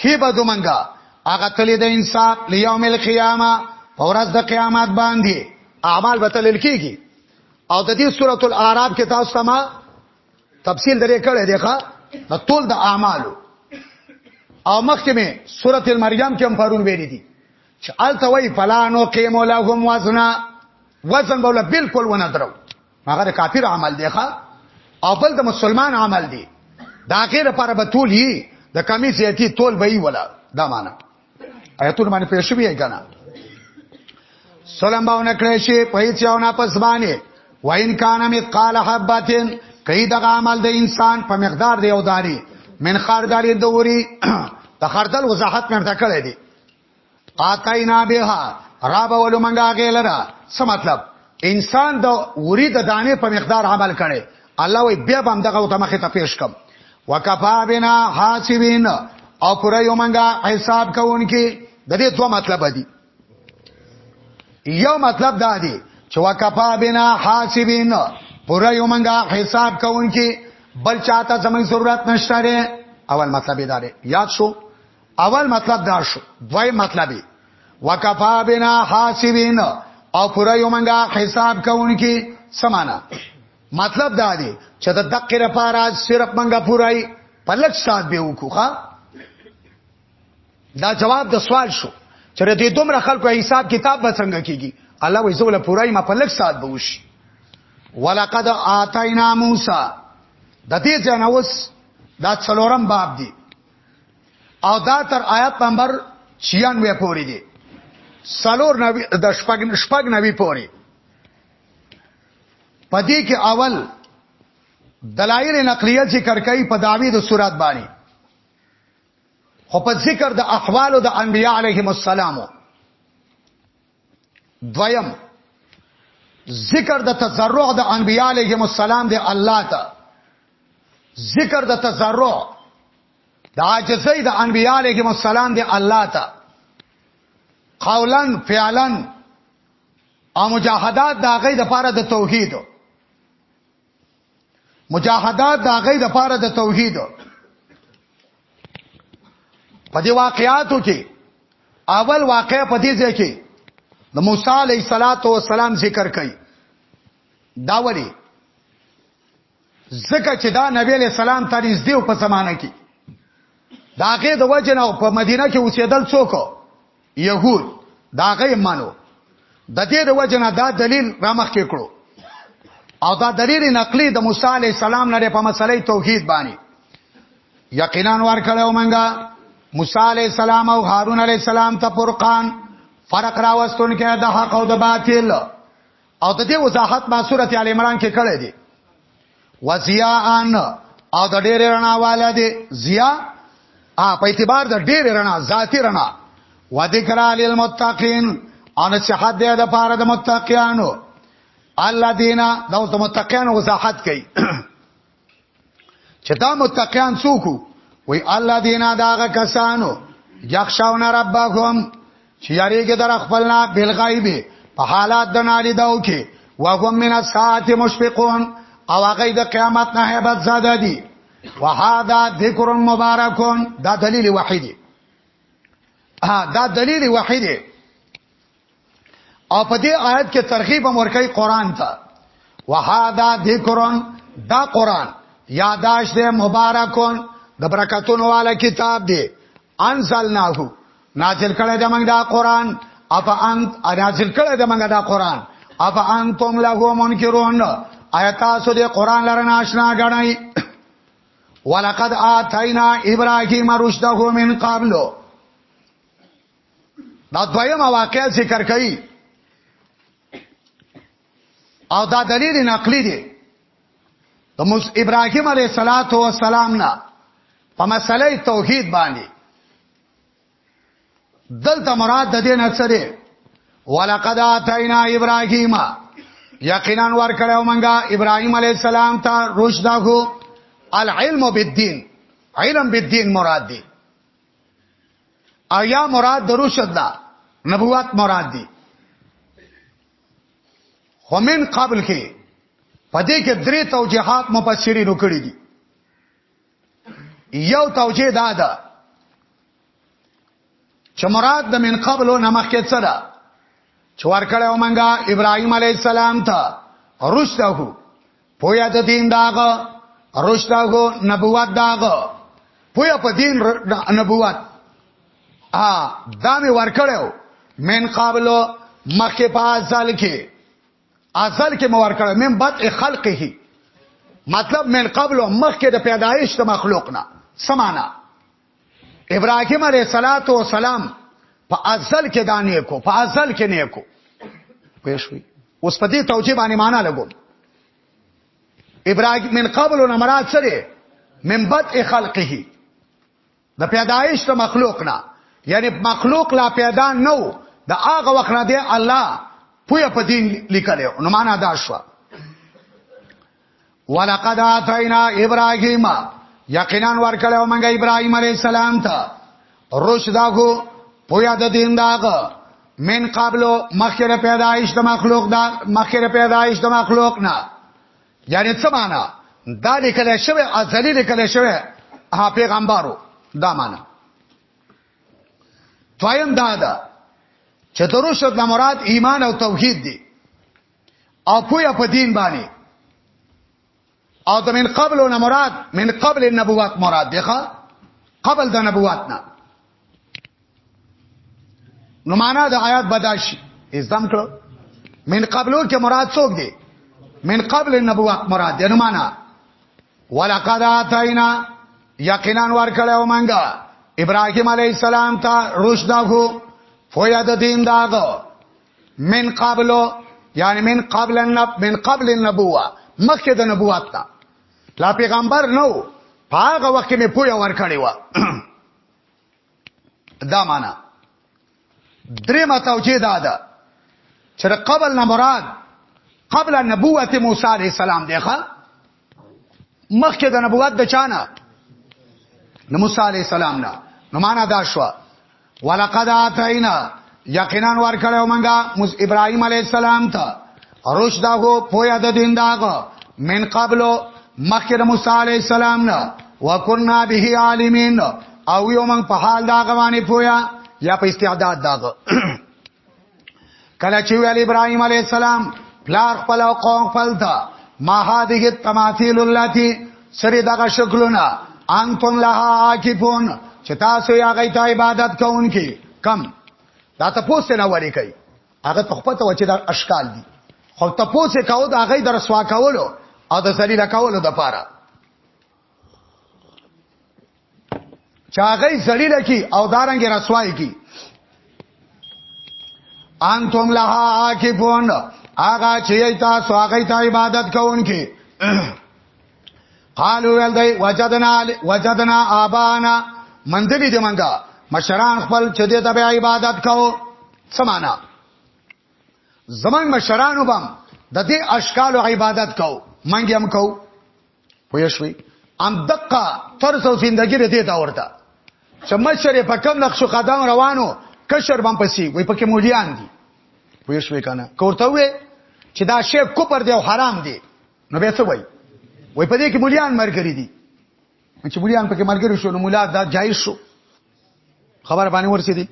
کې به دومنګا هغه تلې د انصاف لیوم القیامه اورز د قیامت باندې اعمال به تلل کیږي او د دې سورۃ الاعراف کې تاسو ته ما تفصیل درې کړی دی ښا د ټول د اعمالو او مخکې مې سورۃ المریم کې هم پرون ویلي دي چې التوی فلانو قیمو لهم وزنا وزن بوله بالکل ونه درو هغه د کافر عمل دی ښا او بل د مسلمان عمل دی دا غیر لپاره به تول یي د کمی زیاتی تول به یي ولا دا معنا آیتونه باندې پېښ شوی یې کنه سلام باو نکړې شي په هیڅ یو نه پس باندې وین کان می قال حبتن کای دغه عمل د انسان په مقدار دی او دانی من خردل دوری د خردل وضاحت مرته کړی دی آتاینا بها را به ولو منګه غیلرا څه مطلب انسان د وری د دانه په مقدار عمل کړي الله وی بیا بم دغه ته مخه ته پیش کم وکفا بنا حاسبین او پر یو منګه حساب کوونکی د دې دوه مطلب دي یو مطلب دا دی چې وکفا بنا حاسبین پر یو منګه حساب کوونکی بل چاته زموږ ضرورت نشته اول مطلب دا دی یاد شو اول مطلب دا شو دوی مطلب وکفا بنا حاسبین او پورا یو منګه حساب کوونکی سمانا مطلب دا دی چې د دقیق لپاره صرف منګه پورای په لږ سات به وکوخه دا جواب د سوال شو چې د دې دومره خلکو حساب کتاب به څنګه کیږي الله وې زول پورای ما په لږ سات به وشي ولقد آتینا موسی د دې جنوس دا څلورم باب دی او دا تر آیات نمبر 96 پورې دي سلور نبی د شپږ شپږ نبی پورې پدې کې اول دلایل نقلیه ذکر کوي په داوی د صورت باندې خو په ذکر د احوال د انبیاء علیهم السلام دویم ذکر د تزرع د انبیاء علیهم السلام دی الله ته ذکر د تزرع د عاجزۍ د انبیاء علیهم السلام دی الله ته قولا فعلا او مجاهدات د هغه د پاره د توحید مجاهدات دا غي د پاره د توحید په دې واقعاتو کې اول واقع په دې ځای کې د موسی علیه صلاتو والسلام ذکر کړي دا ولی زکه چې دا نبی علیہ السلام ته نږدې په زمانه کې دا هغه د وجنه په مدینه کې اوسېدل څوک يهود دا غي منو د دې د وجنه دا دلیل رامخ کې کړو او دا دلیل نقلی د موسی علی السلام نه په مسلې توحید باندې یقینا ور کړو منګه موسی علی السلام او هارون علی السلام ته فرقان فرق راوستون کې د حق او د باطل او د دې وضاحت ما سورته ال عمران کې کړی دی وزیاان او د ډېر رڼا والا دی زیا ا په اعتبار د ډېر رڼا ذاتی رڼا و ذکر للمتقین ان صحت دې د پاره د متقینانو الذین دا د متقینانو وضاحت کوي چې دا متقیان څوک وي الله دینا داغه کسانو یخشاون ربکم چې یریږي در خپلنا بل غیب په حالات د نالی داو کې وهم من الساعه مشفقون او هغه د قیامت نه hebat زده دي وهذا ذکر مبارک دا دلیل وحیدی دا دلیل وحیدی او په دې آیت کې ترغیب ورکړي قران ته وهذا ذکرن دا قران یاداش دې مبارکون د برکتونو والا کتاب دی انزلناه نازل کړه د موږ دا قران اپا انت نازل کړه د موږ دا قران اپا انتم له منکرون آیات سو دې قران لره ناشنا غړای ولقد آتینا ابراهیم رشده من قبل دا دویمه واقعه ذکر کړي او دا دلیل نقلی دی د موس ابراهیم علیه صلوات و سلام نه په مسله توحید باندې دلته مراد د دې نه څه دی ولقد اتینا ابراهیم یقینا ور کړو مونږه ابراهیم علیه السلام ته رشد هو العلم بالدین علم بالدین مراد دی او یا مراد دروشد دا نبوت مراد دی ومن قبل کې پدې کې درې توجيهات مفسرین وکړي دي یو توجیه دا ده چې مراد د من قبل او نمخ کې څه ده چې ورکړې ومنګه ابراهيم عليه السلام ته رشده پویا د دین داغه رشداغو نبوت داغه پویا په دین نبوت ا دامه ورکړو من قابلو مخه په ازل کې ازل کې مور کړه من بد خلقه مطلب من قبل مخکې د پیدایش د مخلوق نه سمانا ابراهيم عليه صلوات و سلام په ازل کې دانه کو په ازل کې نه کو پېښوي اوس په دې توجیه باندې معنا لګو ابراهيم من قبل و مراد سره من بدء خلقه د پیدایش د مخلوق نه یعنی مخلوق لا پیدا نو د هغه وخت نه دی الله پوی په دین لیکلو نو معنا دا شوه ولقد اتینا ابراهیم یقینا ورکړو موږ ابراهیم علی السلام ته رشدغه پویا د دین داغه من قبل مخکره پیدایش د مخلوق دا مخکره پیدایش د مخلوق نه یعنی څه معنا دا لیکل شوی ازلی لیکل شوی ها پیغمبرو دا معنا تویم دا ده چې ترشد نه مراد ایمان او توحید دی او پویا په دین باندې او د من قبل نه مراد من قبل النبوات مراد دی ښا قبل د نبوات نه نو معنا د آیات بداشي ازدم کړو من قبلو کې مراد څوک دی من قبل النبوات مراد دی نو معنا ولقد اتینا یقینا ور کړو مونږه ابراهیم علی السلام ته رشد خو فویا د دین داغو من قبل یعنی من قبل النب من قبل النبوه مخکې د نبوت نه لا پیغمبر نو په هغه وخت کې مې پوهه ورکړې و دا معنا درې متوجه دا ده چې قبل نه مراد قبل نبوت موسی عليه السلام دی ښا مخکې د نبوت د چانه د موسی علی السلام نه نو معنا دا شو ولقد اتینا یقینا ور کړو مونږه موسی ابراهیم علی السلام ته رشد هو پویا د دین داغه من قبل مخکې د موسی علی السلام نه وکنا به عالمین او یو مونږ په حال داغه باندې پویا یا په استعداد داغه کله چې ویل ابراهيم عليه السلام پلار خپل او قوم خپل ته ما هذه التماثيل التي سری دغه شکلونه انتم لها عاکفون چې تاسو یې هغه ته عبادت کوونکي کم دا تاسو نه وری کوي هغه تخپته و چې دا اشکال دي خو تاسو کاو دا هغه در سوا کولو او د ذلیل کولو د پاره چاغی ذلیل کی او دارنګ رسوای کی انتم لها عاکفون آغا چی تاسو هغه ته عبادت کوونکی قالو ول دی وجدنا وجدنا ابانا مندلی دی منګه مشران خپل چې دې ته عبادت کو سمانا زمون مشرانو بم د دې اشکال عبادت کو منګه هم کو پوه شوي ام دقه طرز او زندگی له دې دا ورته چې مشر په کم نقش قدم روانو کشر بم پسی وای پکې مولیان دي پوه شوي کنه کوته وي چې دا شی کوپر دی او حرام دی نو به څه وای وای په دې کې مولیان مرګري دي چې مولیان پکې مرګري شو نو مولا دا جایز شو خبر باندې ورسې دي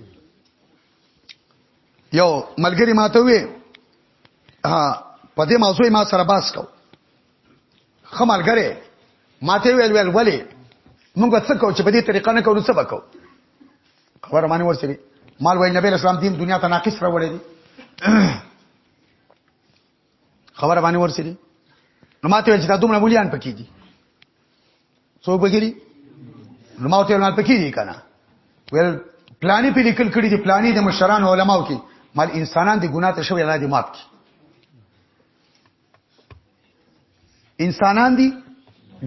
یو ملګری ماته وي ها په دې موضوع ما سره باس کو خمل غره ماته ویل ویل ولی موږ څه کو چې په دې طریقه نه کوو څه وکړو خبر باندې ورسېږي مال وای نبی اسلام دین دنیا ته ناقص راوړی دی خبر باندې ورسېږي نو ماته ویل چې دا دومره مليان پکې دي څوک پکې دي نو ماته ویل مال پکې دي کنه ویل پلاني په لیکل کړي دي پلاني د مشران علماو کې مال انسانان دي ګناه ته شوی الله دې معاف کړي انسانان دي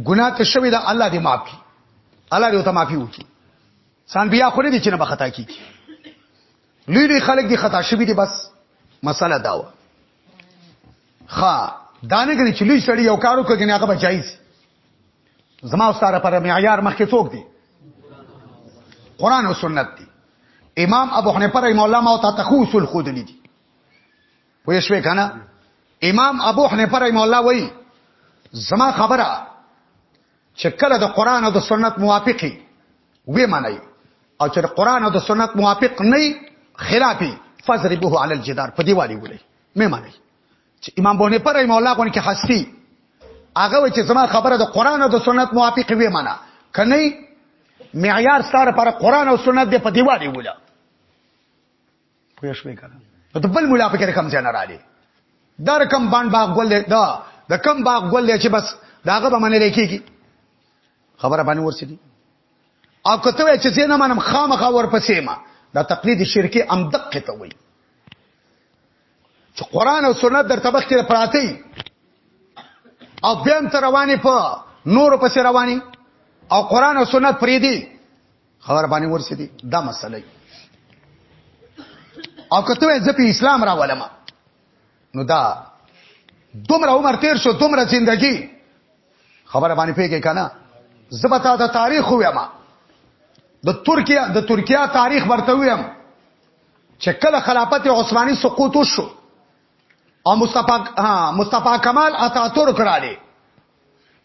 ګناه ته شوی دا الله دې معاف کړي الله دې ته معافي وکړي سان بیا خو نه دي چې نه خطا کیږي لوی لوی خلک دي خطا شوی دي بس مسله دا و خا دانه کې چې لوی سړی یو کارو کوي هغه بچایي زما او ستاره پر معیار مخکې څوک دي قران او سنت دي امام ابو حنیفه رحم الله ما ته تخوص الخود لیدي پوه شوې کنه امام ابو حنیفه رحم الله وایي زما خبره چې کله د قران او د سنت موافقي وې معنی او چې قران او د سنت موافق نه خلافي فضربوه علی الجدار په دیوالي ولې مې معنی چې امام بونه پر رحم الله کون کې هستی هغه چې زما خبره د قران او د سنت موافق وې معنی کني معیار ستاره پر قران او سنت د په دیوالي وله پوه شوې کنه نو ته بل مولا فکر کم ځای نه راړي در کم باندې باغ ګل دا د کم باغ ګل چې بس داغه به منل کېږي خبره باندې ورسېږي او کته چې زه نه منم خامخا ورپسې ما دا تقلید شرکی ام دقه ته وایي چې قران او سنت در طبق کې پراته او بیا تر رواني په نور پسې رواني او قران او سنت پریدي خبر باندې ورسې دي دا مسله او کته زه په اسلام را ولما نو دا دومره عمر تیر شو دومره زندگی خبره باندې پیګه کنه زبتا د تاریخ ویم د ترکیه د ترکیه تاریخ ورته ویم چې کله خلافت عثماني سقوط وشو او مصطفی ها مصطفی کمال اتاتورک راړي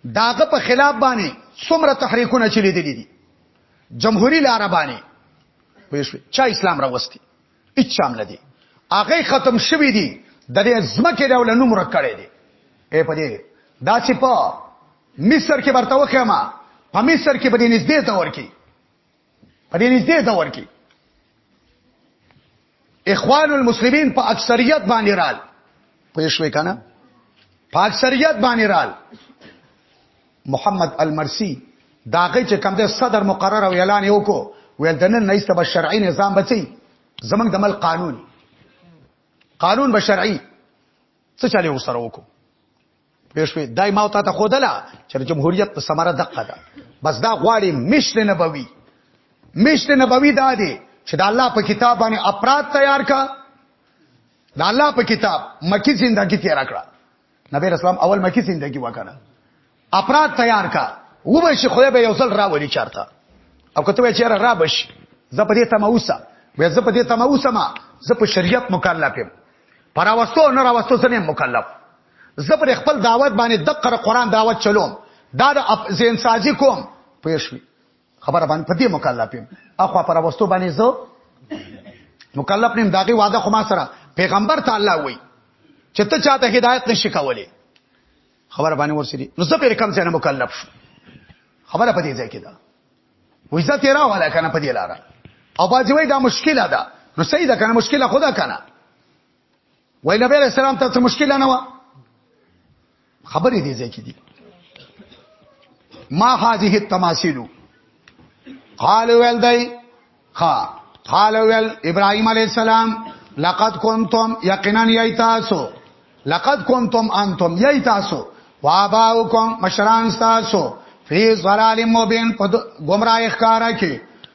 داغه په خلاف باندې څومره تحریکونه چلی دي دي جمهوریت لار باندې پېښ چا اسلام راوستي هیڅ هم نه دي هغه ختم شوی دي د دې زمکه ډول نوم ورکړی دي اے پدې دا چې په مصر کې ورته وخېما په مصر کې په دې نږدې دور کې په دې نږدې دور کې اخوان المسلمین په اکثریت باندې رال پوه شوې کنه په اکثریت باندې رال محمد المرسی داغه چې کوم د صدر مقرر او اعلان یو کو ویل د نن نيسته به شرعي نظام بچي زمنګ د مل قانون قانون به شرعي څه چالي وسره وکړو پېښوي دای ما ته خودله چې جمهوریت په سمره دقه ده بس دا غواړي مشت نبوي مشت نبوي دا دی چې د الله په کتاب باندې اپرات تیار کا د الله په کتاب مکی زندگی تیار کړه نبی رسول اول مکی زندگی وکړه اپرات تیار کا و به شي خدای به یو ځل راولي چارته او کته وای چیرې را بش زه په دې تموسه وې زه په دې تموسه ما زه په شریعت مکلف یم پر واستو نه راوستو سره مکلف زه پر خپل دعوت باندې دقر قران دعوت چلوم دا د زین سازي کوم پوه شوي خبره باندې پدې مکلف یم اخو پر وستو باندې زه مکلف نیم داغي وعده خو ما سره پیغمبر ته الله وای چې ته چاته هدایت نشي کولای خبره باندې ورسېدي نو زه پر کم ځای نه مکلف شو خبره پدې ځای کې ده وې زه تیرا ولا کنه پدې لار او باځوي دا مشکله ده نو صحیح ده کنه مشکله خدا کنه وای نبی علیہ السلام ته مشکل نه و خبرې دې ځکه دي ما هذه التماثيل قال ويل دای ها قال ويل ابراهيم عليه السلام لقد كنتم يقينا يتاسو لقد كنتم انتم يتاسو واباؤكم مشران تاسو في ضلال مبين گمراه ښکارا کې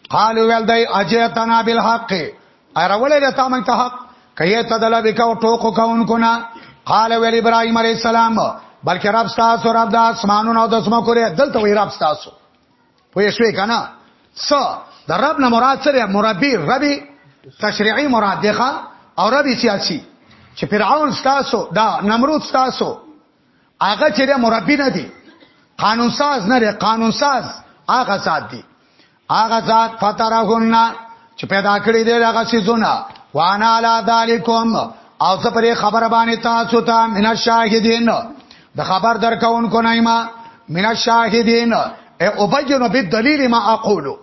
قال ويل دای اجتنا بالحق اراولې د تا مونږ ته حق کایه تدل وکاو ټوکو کاونکو نه قال ویل ابراهيم عليه السلام بلکې رب تاسو رب د اسمانونو او د سمو کړی دلته وی رب تاسو پوه شوې کنه س د رب نه مراد سره مربي ربي تشریعي مراد دی ښا او ربي سیاسي چې فرعون تاسو دا نمرود تاسو هغه چې مربي نه دی قانون ساز نه دی قانون ساز هغه سات دی هغه ذات فطرهن چې پیدا کړی دی هغه سيزونه وانا علی ذالکم او زه پرې خبر باندې تاسو ته من الشاهدین د خبر درکون کو نه ما من الشاهدین او بجنو به دلیل ما اقولو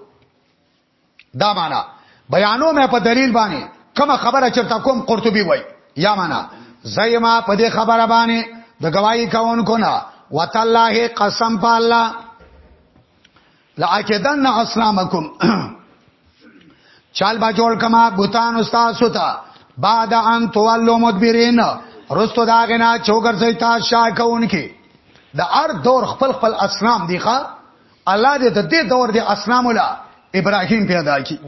دا معنا بیانو مې په دلیل باندې کوم خبره چرته کوم قرطبي وای یا معنا زایما په دې خبره باندې د گواہی کوونکو نه وتالله قسم په الله لاکدن اسلامکم چال با جوړ کما بوتان استاد سوتا بعد ان تولو مدبرین رستو دا غنا چوګر زي تا شا کونکي د ار دور خپل خپل اسلام دی ښا الله دې د دې دور دې اسلام ولا ابراهيم پیدا کی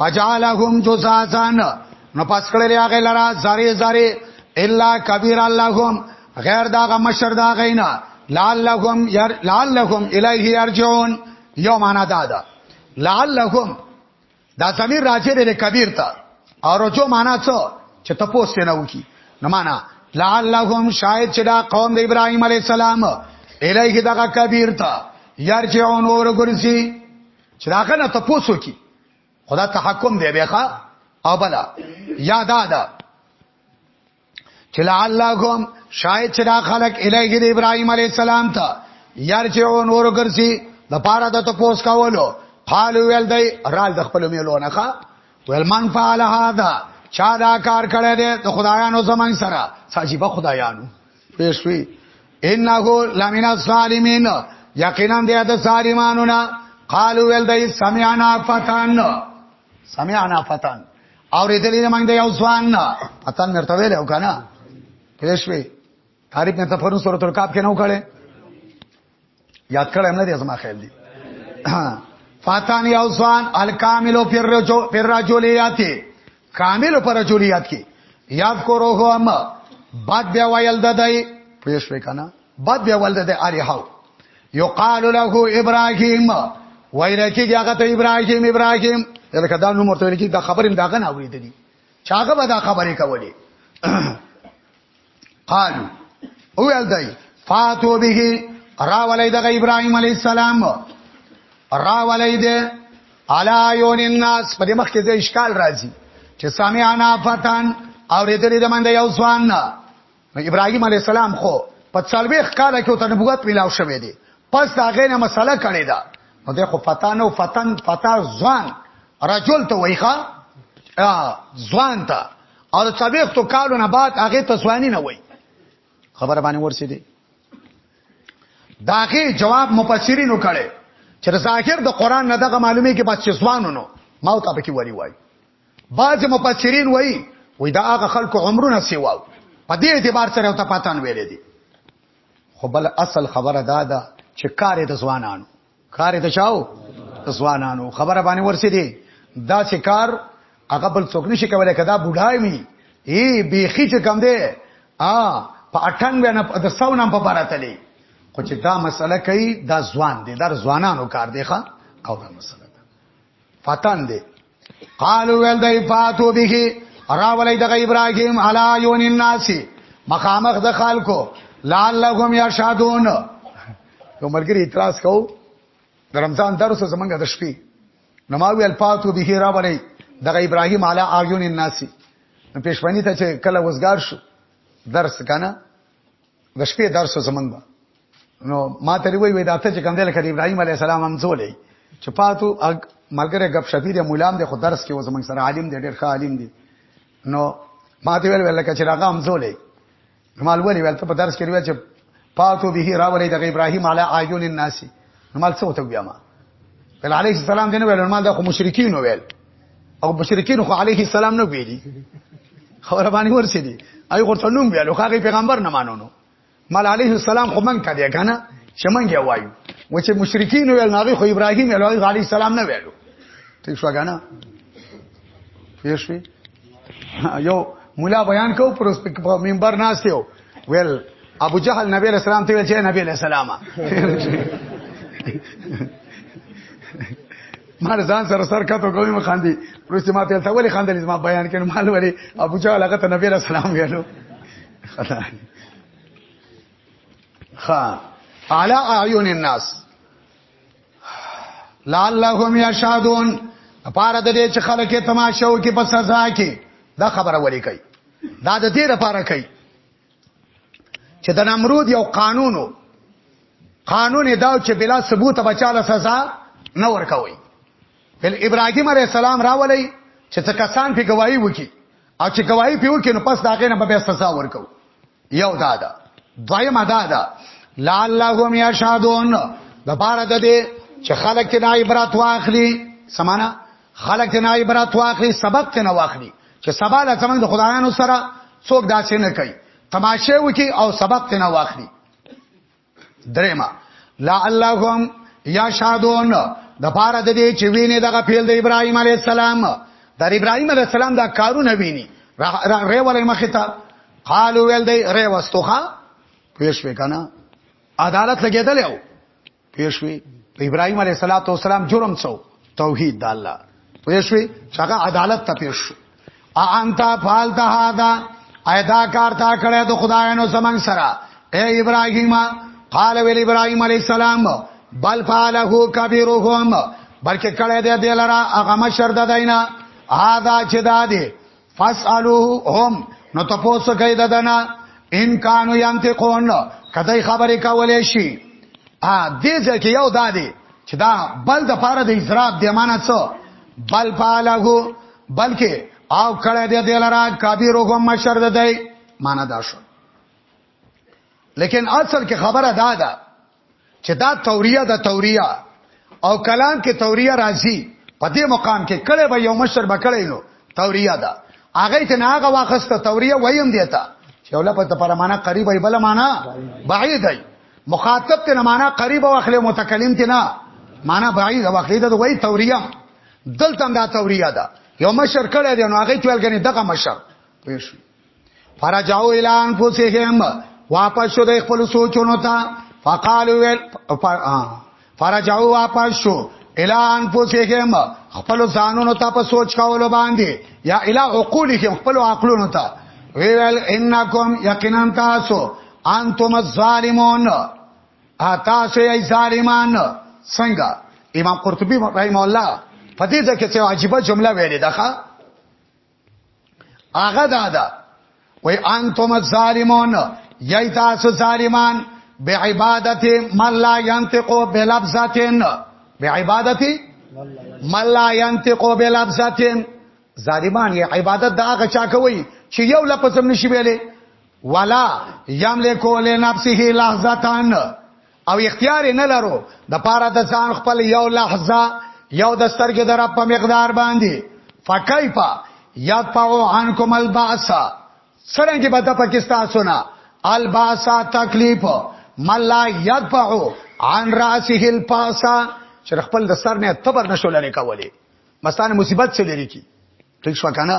اجعلهم جزازان نو پس کړل هغه لرا زری زری الا کبیر اللهم غیر داغه مشر دا غینا لعلهم ير لعلهم الیه یرجعون یو معنا دا ده لعلهم دا زمير راځي د کبیر ته او رجو معنا څه چې تاسو نه وکی نه معنا لعلهم شاید چې دا قوم د ابراهیم علی السلام الیه دغه کبیر ته یرجعون اور ګرځي چې داغه نه تاسو کی خدا تحکم دی بیاخه او بلا یاد ادا چې لعلهم شاید چې دا خلک الیه د ابراهیم علی السلام ته یرجعون ورګرځي د پاره د تپوس کولو قالو ویل دی رال د خپل میلو نه ښا ویل من فعل هذا چا دا کار کړی دی د خدایانو زمنګ سره ساجيبه خدایانو پېښوي انه لمن الظالمین یقینا دی د ظالمانو نه قالو ویل دی سمعنا فتن سمعنا فتن اوریدلې نه موږ د یو ځوان نه فتن مرته ویل او کنه پوه شوې تعریف نه تفرون سورۃ الکاف کې نه وکړي یاد کړه هم نه دي زما خیال دي فاتان یو ځوان الکامل فی الرجو فی الرجولیات کامل پر رجولیات کې یاد کو روغو اما بعد بیا ویل ددای پوه شوې کنه بد به ولده د الهو یقال له ابراهیم ویل کیږي هغه ته ابراهیم ابراهیم لکه دا نو مرته ویل کیږي دا خبرې دا غن اوریدلې چاغه به دا خبرې کولې قالو او ول دای فاتو به را ولید غ ابراهیم علی السلام را ولید علا یون الناس په دې مخ کې ځای اشکال راځي چې سامعنا فتن اوریدلې د منده یو ځوان نو ابراهيم عليه السلام خو په څلويخ کال کې ته نبوت ملاو شوې دي پس دا غینه مسله کړې ده نو د خو فتان او فتن فتا ځوان رجل ته وایخه ځوان ته او څلويخ تو کالو نه بعد هغه ته ځواني نه وای خبر باندې ورسې دي داغه جواب مفسرینو کړي چې ظاهر د قران نه دغه معلومه کې بچ ځوانونو ما ته پکې وری وای بعض مفسرین وایي وای دا هغه خلکو عمرونه سیواو په دې اعتبار سره ته پاتان ویلې دي خو بل اصل خبره دا ده چې کار د ځوانانو کار د چاو د ځوانانو خبره باندې ورسې دي دا چې کار هغه بل څوک نشي کولای کدا بډای وي ای بیخی چې کم دی ا په اټنګ نه د ساو نام په بار اتلې خو چې دا مسله کوي دا ځوان دی دا ځوانانو کار دی ښا او دا مسله ده فاتان دی قالو ول دای فاتو به راولای د ابراهیم علی یون الناس مخامخ د خلکو لعلهم یشهدون یو ملګری اعتراض کو د رمضان درس زمونږ د شپې نو ما ویل فاتو به راولای د ابراهیم علی یون الناس نو پښمنی ته چې کله وزګار شو درس کنه د شپې درس زمنګ با نو ما ته وی وی دا ته چې کوم دل کړي ابراهيم عليه السلام هم زولې چې پاتو ملګری غب شپیر مولام د خو درس کې وزمنګ سره عالم دی ډېر ښه عالم دی نو ما ته ویل ویل کچې راغه هم زولې مال ولي ویل ته په درس کې ویل چې پاتو به راولې د ابراهيم عليه عيون الناس نو مال څه وته بیا ما بل علی السلام دنه ویل ما دا خو مشرکین ویل او مشرکین خو علیه السلام نه ویلي خبره باندې ورسې دي ای ورته نوم ویلو هغه پیغمبر نه مانونو مال علیه السلام خو من کړی کنه چې من یې وایو و چې مشرکین ویل ناغي خو ابراهیم ویل علیه السلام نه ویلو ته شو غانا پیښوي یو مولا بیان کو پر اس په منبر ناس یو ویل ابو جهل نبی علیہ السلام ته ویل چې نبی علیہ السلام ما ځان سره سر کته کوي ما خاندي پرسته ما ته ولې خاندل ما بیان کړم مال ولې ابو جهل هغه ته نبی علیہ السلام ویلو خدا خا علی اعین الناس لعلهم یشهدون لپاره د دې چې خلک تماشه وکي په سزا کې دا خبره ولي کوي دا د دې لپاره کوي چې د نمرود یو قانونو قانون دا چې بلا ثبوت بچاله سزا نه ورکوي بل ابراهيم عليه السلام راولي چې څه کسان په گواہی وکي او چې گواہی پیو کې نو پس داګه نه به سزا ورکو یو دا ده دویمه دا ده لعلهم یشهدون د پاره د دې چې خلک ته عبرت واخلي سمانا خلک ته عبرت واخلي سبق ته نه واخلي چې سبا له څنګه د خدایانو سره څوک داسې نه کوي تماشه وکي او سبق ته نه واخلي درېما لعلهم یشهدون د پاره د دې چې ویني دغه پیل د ابراهیم علی السلام د ابراهیم علی السلام دا کارونه ویني ری ولې مخه تا قالو ول دی ری واستوخه پیش وکنه عدالت لګیدل یو پیش وی ابراهیم علی السلام جرم څو توحید د الله پیش وی چې هغه عدالت ته پیش شو انت فعلت هذا ايدا کار تا کړه د خدایانو سمنګ سره اے ابراهیم قال ویل ابراهیم علی السلام بل فعله کبیرهم بلکې کړه دې دلرا هغه مشر د دینا هاذا چې دادې فاسالوهم نو تاسو کوي ددنه ان کانو ينتقون کدی خبرې کولې شي ا دې ځکه یو دادې چې دا بل د پاره د اضراب دی معنی څه بل فعله بلکې او کړه دې دلرا کبیرهم مشر ده دی معنا دا شو لیکن اصل کې خبره دا ده چې دا توریه ده توریه او کلام کې توریه راځي په دې مقام کې کله به یو مشر بکړی نو توریه ده هغه ته نه هغه واخسته توریه وایم دیتا چې ولا په لپاره معنا قریب ای بل معنا بعید ای مخاطب ته معنا قریب او اخله متکلم ته نه معنا بعید او اخله ته وای توریه دلته هم دا توریه ده یو مشر کړی دی نو هغه تل غني دغه مشر پوه شو فرجعوا الى انفسهم واپس شو د خپل سوچونو ته فقالوا ويل فرجعوا واپس شو الى انفسهم خپل ځانونو ته په سوچ کولو باندې یا الى عقولهم خپل عقلونو ته ویل انکم یقینا تاسو انتم الظالمون اتا سه ای ظالمان څنګه امام قرطبي رحم الله په دې ځکه چې عجیبه جمله ویلې ده ښا هغه دا ده وای انتم الظالمون یای تاسو ظالمان بعبادت من لا ينطق بلفظتين بعبادت من لا ينطق بلفظتين ظالمان یې عبادت دا هغه چا کوي چې یو لفظ هم نشي ویلې ولا یملکو لنفسه لحظتان او اختیار نه لرو د پاره د ځان خپل یو لحظه یو د سترګې در په مقدار باندې فکیفا یطفعو عنکم الباس څنګه به د پاکستان سنا الباس تکلیف ملا یطفعو عن راسه الباسا چې خپل د سر نه تبر نشو لري کولی مستانه مصیبت څه لري کی ټیک شو کنه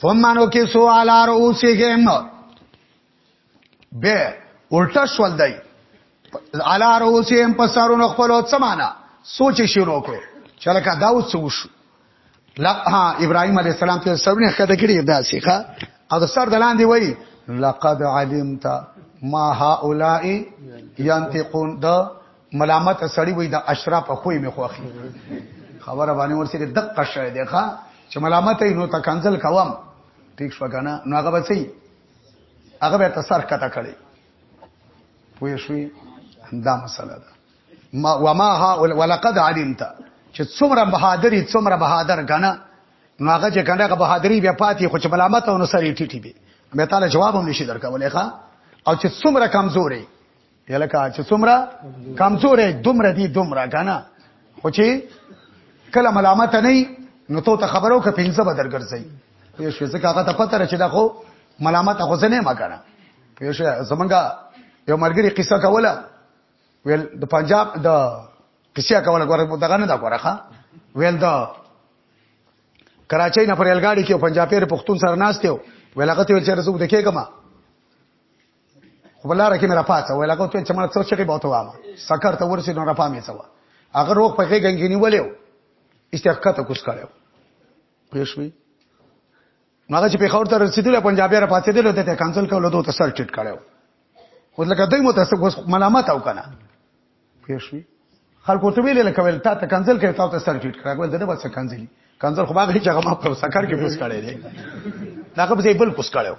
فمانو کې سو علی رؤسهم به الټا شول دی علی رؤسهم په سرونو خپل څه معنا سوچ شروع کړو چې لکه دا اوس وشو لا ها ابراهيم عليه السلام ته سرونه خته کړی دا سیخه او د سر دلاندې وای لقد علمت ما هؤلاء ينطقون دا ملامت سړی وای د اشرف خوې مې خوخي خبره باندې ورسره دقه شې دی ښا چې ملامت یې نو تکنزل کوم ټیک شو کنه نو هغه بچي هغه به تاسو سر کته کړي پوه شوي دا مسله ده ما وما ها ولقد علمت چې څومره بهادری څومره بهادر غنه نو هغه چې کنه هغه بهادری بیا پاتې خو چې ملامت او نو سری ټیټي به مې تعالی جواب هم نشي درکولای ښا او چې څومره کمزوري یلکه چې څومره کمزورې دومره دي دومره کنه خو چې کله ملامت نه نو ته خبرو کې پنځه بدر ګرځي یو شی څه کاغه ته پته رچې دا خو ملامت خو ځنه ما کنه یو شی زمونږه یو مرګري قصه کوله ویل د پنجاب د قصه کوله ګوره دغه نه دا ګوره ښا ویل دا کراچۍ نه پر الګاډي کې پنجابي پښتون سره ناشته ویل هغه ته ویل چې رسو دکې کما خو بلاره کې مې را پاتې وای لکه ته چې مړ څو شي بوته وامه سکر ته ورسې نو را پامې څو هغه روغ په غېږ کې نیولیو استحقاقه کوس کړو پېښوي ماګه چې په خور ته رسیدل پنجابي را پاتې دي ته کنسل کولو دوه سر ټیټ کړو ولکه دوی مو تاسو ملامت او کنه پوه شوي خلکو ته ویل لکه ویل تا ته کنزل کوي تا ته سر ټیټ کړه ول دنه بس کنزلی کنزل خو باغې چې هغه ما په سکر کې پوس کړی دی دا هغه به بل پوس کړو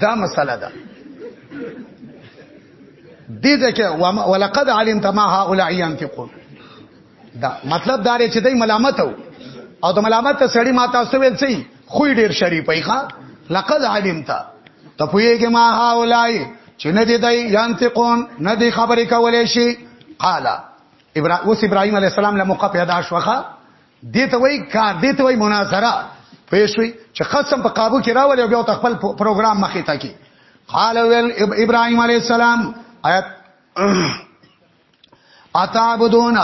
دا مسله ده دې ځکه ولقد علمت ما هؤلاء ينفقون دا مطلب دا چې دای ملامت او د ملامت سړی ما تاسو ویل سي خو ډیر شریفای ښا لقد علمت ته پویګه ما هاولای چې نه دی دای یانتقون نه دی خبرې کولې شي قال ابراهیم اوس ابراهیم علی السلام له موقع پیدا شوخه دې ته وای کار دې ته وای مناظره پېښوي چې قسم په قابو کې راولې بیا ته خپل پروګرام مخې تا کې قال ول ابراهيم عليه السلام آیت اتعبدون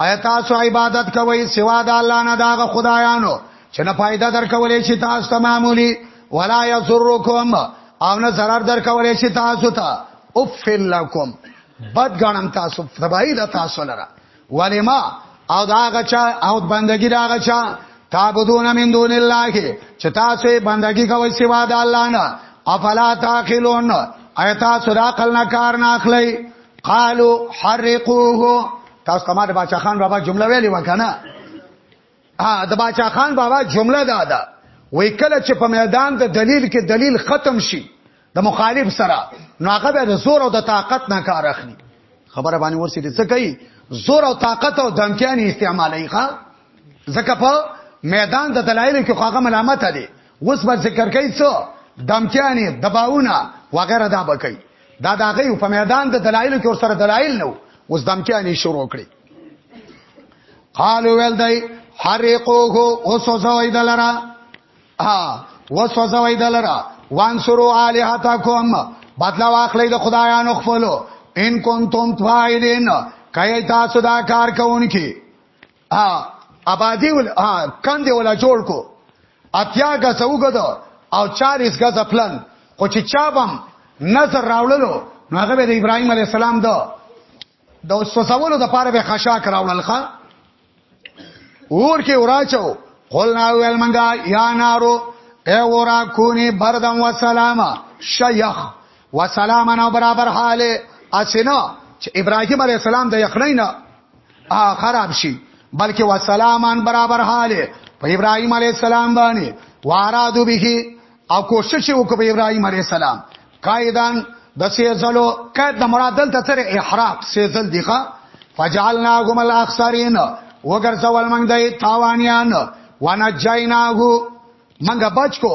ایتا سو عبادت کوي سوا د الله نه داغه خدایانو چې نه فائدہ درکولې شي تاسو ته معمولی ولا یسرکم او نه zarar درکولې شي تاسو ته افل لکم بد غنم تاسو تبعی د تاسو لره ولما او داغه چا او بندگی داغه چا تعبدون من دون الله چې تاسو بندگی کوي سوا د الله نه افلا تاخلون ایتا سره عقل نه کار نه اخلي قالو حرقوه تاسو ته ما د باچا خان بابا جمله ویلې وکنه ها د باچا خان بابا جمله دا ده وای کله چې په میدان د دلیل کې دلیل ختم شي د مخالف سره نو هغه به زور او د طاقت نه کار اخلي خبره باندې ورسېږي څه کوي زور او طاقت او دمکیان استعمالي ښا ځکه په میدان د دلایل کې خواغه ملامت دي اوس به ذکر کوي څو دمکیان دباونه وغیرہ دا بکې دا دا غيو په میدان د دلایل کې ور سره دلایل نو اوس دمکیانی شروع کړي قالو ول دای حرقوه وسوځوي دلرا ها وسوځوي دلرا وانصروا الہاتکم بدلا واخلې د خدایانو خپلو ان کنتم فاعلین کای تاسو دا کار کوونکی ها آبادی ول ها کندې ولا جوړ کو اتیا غز وګد او 40 غز پلان خو چې چابم نظر راوړلو نو هغه به د ابراهيم عليه السلام دو د وسوسولو د پاره به خشاک راوړل ښا اور کې وراچو قلنا ویل منګه یا نارو اے ورا کونی بردم و سلام شیخ و سلام نو برابر حال اسنا چې ابراهیم علی السلام د یخنینا ا خراب شي بلکې وسلامان برابر حاله په ابراهيم عليه السلام باندې وارادو به او کوشش وکړ په ابراهيم عليه السلام قائدان د سیزلو قید د مرادل ته تر احراق سیزل دیخه فجعلناهم الاخسرین وګرځول موږ د تاوانیان ونجیناه منګه بچ کو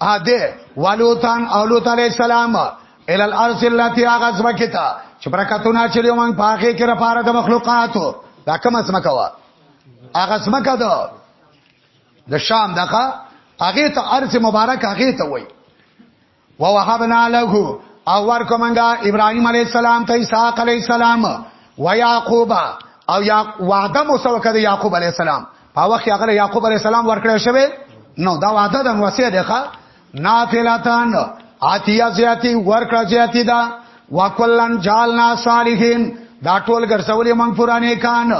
ا دې والوتان اولوت علی السلام ال الارض التي اغزمکتا چې برکتونه چې یو من پاخه کې لپاره د مخلوقاتو دا کوم اسمه کوا اغزمکه ده د شام دغه هغه ته ارض مبارک هغه ته وای ووهبنا له او ورکو منګه ابراهيم عليه السلام ته اسحاق عليه السلام ويعقوب او یا وعده مو سره کړی يعقوب عليه السلام په وخت کې هغه يعقوب عليه السلام ورکړی شوی نو دا وعده د وصیه ده نافلتان عطیه زیاتی ورکړه زیاتی دا وکلن جالنا صالحین دا ټول ګرځولې مونږ پرانه کان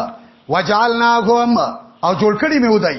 وجالناهم او جوړ کړی مې ودای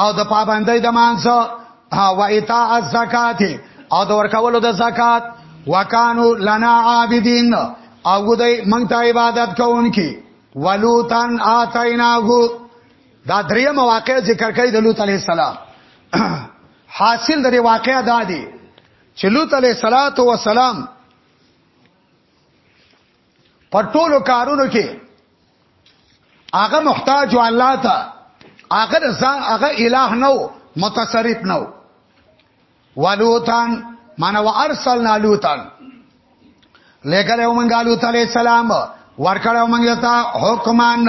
او د پابندۍ د مانځه او ایتاء الزکات او د ورکولو د زکات وکانو لنا عابدین او دوی مونږ ته عبادت کوونکي ولوتن اتیناه دا درې مواقع ذکر کړي د لوط علی السلام حاصل د واقعیا دا دی چې لوط علی السلام په ټولو کارونو کې هغه محتاج و الله ته هغه ځان هغه الہ نو متصرف نو ولوتان معنا وارسلنا لوتان لګره ومنګالو تعالی السلام ورکړو موږ ته حکمان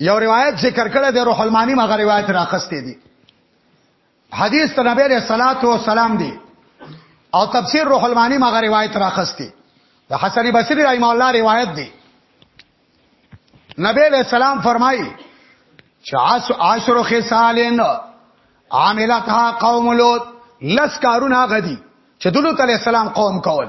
یو روایت ذکر کړی دی روح المانی مغه روایت راخسته دی حدیث ته نبی رسول الله سلام دی او تفسیر روح المانی مغه روایت راخسته د حسن بصری رحم الله روایت دی نبی علیہ السلام فرمایي چې عشر خصالن عاملتها قوم لوط لس کارونه غدي چې دلوط علیہ السلام قوم کول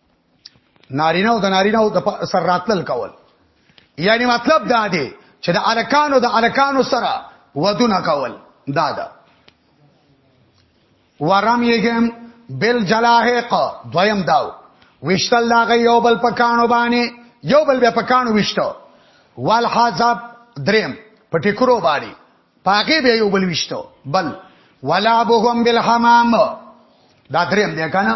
نارینه او د نارینه او د سر راتل کول یعنی مطلب دا دی چې د الکانو د الکانو سره ودونه کول دا ده ورم یګم بل جلاحق دویم داو وشتل لاغه یو بل پکانو باندې یو بل بیا پکانو وشتو وال حزب دریم پټی کرو باندې پاګه بیا یو بل وشتو بل ولا بهم بالحمام دا دریم دی کنه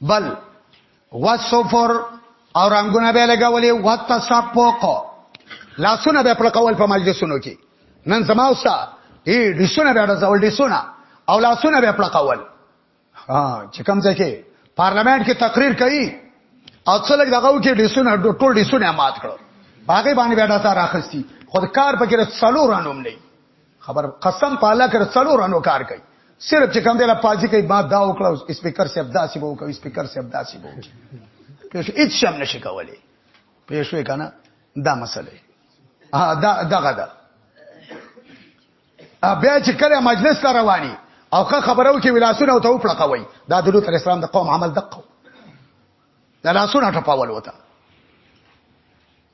بل وسفر او رنگونه به لګولې وتصفق لاسونه به پر کول په مجلسونو کې نن زما اوسه ای ډیسونه به راځول ډیسونه او لاسونه به پر کول ها چې کوم ځای کې پارلمان کې تقریر کوي او څلګ دغه کې ډیسونه ټول ډیسونه مات کړو باغې باندې بیٹا سره راخستی خود کار پکې څلور انوم نه خبر قسم په الله کړه څلور انو کار کوي صرف چې کوم دی لا پازي کوي ما دا وکړو اسپیکر صاحب داسې وو کوي اسپیکر صاحب داسې وو پېښ هیڅ شم نشي کولای پېښ وې کنه دا مسله ها دا دغه دا بیا چې کله مجلس ته رواني او که خبرو کې ولاسونه او ته وپړقوي دا د لوط اسلام د قوم عمل دقو د لاسونه ټپاول وته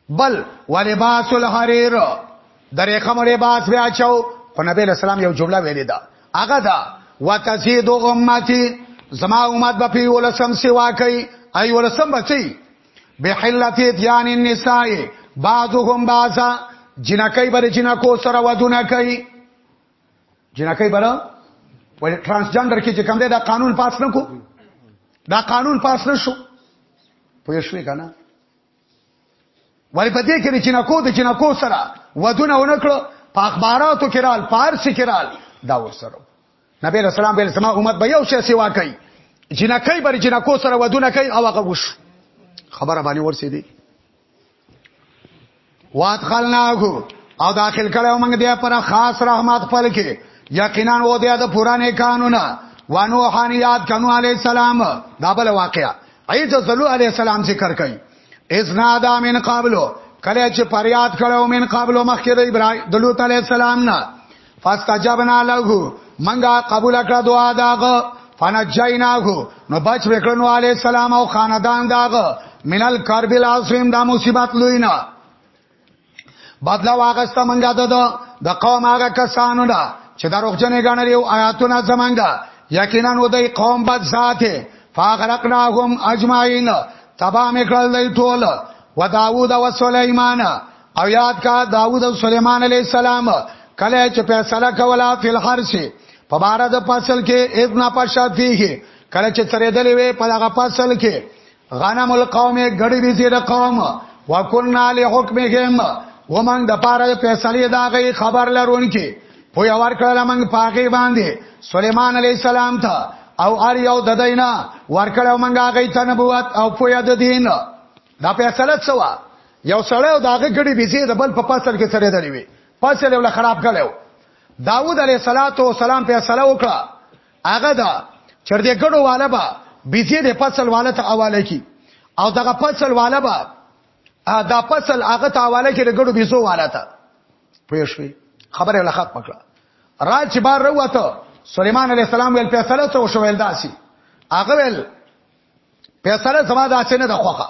بل ولباس الحرير درې خمر لباس بیا چاو خو نبی له سلام یو جمله ویلې ده هغه دا وتزيد امتي زما امت به په ولسم سیوا کوي اي ولسم بچي بحلتی دیان النساء بعضهم بعضا جنکای بر جنکو سره ودونه کوي جنکای بر ول ترانسجندر کې چې کوم دی دا قانون پاس نه کو دا قانون پاس نه شو پوه شوې کنه ولی په دې کې چې نکو د چې نکو سره ودونه ونکړو په اخباراتو کې رال پارس کې رال دا ورسره نبی رسول الله بیل سما امت به یو شی سیوا کوي جنکای بر جنکو سره ودونه کوي او هغه وش خبره باندې ورسې دي وادخلناه او داخل کړو موږ دې پر خاص رحمت خپل کې یقینا و دې د پرانه قانون وانو حان یاد کنو علی السلام دا بل واقعا ایت ذلو علی السلام ذکر کړي اذنا دا من قبلو کله چې پریاد کړو من قبلو مخکې د ابراهیم د لوط علی السلام نه فاستجبنا له منګه قبول کړه دعا داغه فنجیناه نو بچ وکړنو علی السلام او خاندان داغه منل کرب العظیم دا مصیبت لوی نه بدلا واغسته منګه د د قوم هغه کسانو نه چې د روغجنې غنړي او آیاتونه زمنګا یقینا و دای قوم بد ذاته فاغرقناهم اجمعین تبا میکل دی ټول و داوود و سليمان او یاد کا داوود او سليمان عليه السلام کله چې فیصله کوله فل حرس په بار د فصل کې ابن پشا فيه کله چې ترېدلې وې په هغه فصل کې غنم القوم غړي دي چې د قوم وکنا له حکمهم ومن د پاره فیصله دا غي خبر لرونکي په یو ور کړل موږ پاګې باندې سليمان عليه السلام ته او ار یو د دینا ور کړو موږ غي ته نبوت او په یاد دین دا فیصله څه وا یو سړی او داغه کړي بيزي د بل په پاسل کې سره دی وي پاسل ولا خراب کړو داوود علیه السلام فیصله وکړه هغه دا چر دې ګډو والا به بيزي د فصل والا ته حواله کی او دغه فصل والا به دا فصل هغه ته حواله کی د ګډو بيزو والا ته پوه شوي خبره له خط پکړه را چې بار وروته سليمان عليه السلام ویل فیصله څه وشو ویل داسي هغه ویل فیصله زما داسې نه د خوخه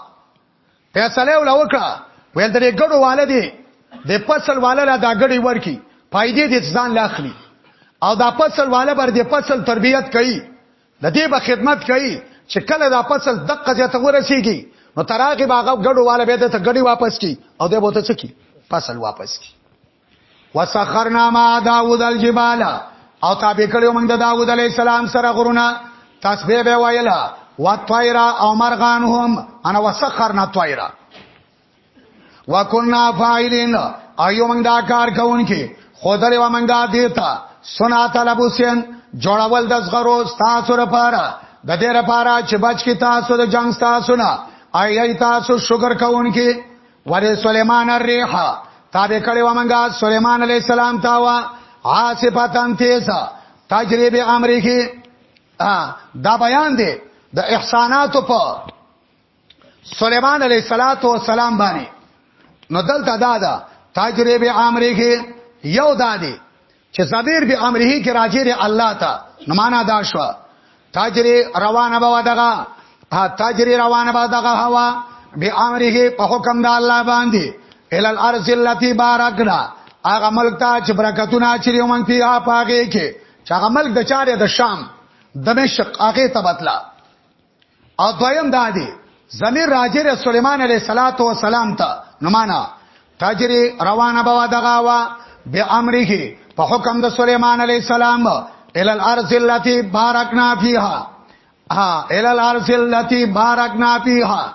فیصله ولا وکړه ویل درې ګډو والدې د فصل والا لا دا ګډي ورکی فائدې د ځان لاخلي او دا فصل والا بر د فصل تربیت کوي د دې به خدمت کوي چې کله دا فصل دقه ځای ته ورسیږي نو تراغه باغ ګډو والا به ته ګډي واپس کی او د بوته چکی فصل واپس کی وسخرنا ما داوود الجبال او تابع کړو موږ د داوود علی السلام سره غرونه تسبیح به ویلا وطیرا او مرغان هم انا وسخرنا طیرا وکنا فاعلین ایو موږ دا کار کوونکې خدای و موږ دیتا سنا طلب حسین جوړول د زغرو تاسو لپاره د دې لپاره چې بچ کی تاسو د جنگ تاسو نه آی تاسو شکر کوونکې ور سليمان الريح تابع کړي و منګه سليمان عليه السلام تا وا عاصفتان تیز تجربه امریکي دا بیان دی د احساناتو په سليمان عليه صلوات و سلام باندې نو دلته دا دا تجربه امریکي یو دادی چې زبیر به امره کې راجع دی الله ته نو معنا دا شو تاجری روانه به دغه تاجری روانه به دغه هوا به امره په حکم د الله باندې ال الارض التي بارکنا هغه ملک ته چې برکتونه چری ومن پیه پاګه کې چې هغه ملک د چاره د شام دمشق هغه ته بتلا او دویم دا دی زمير راجر سليمان عليه صلوات و سلام ته نمانا تجري روانه بوا دغه وا به امره په حکم د سليمان عليه السلام ال الارض التي باركنا فيها ها ال الارض التي باركنا فيها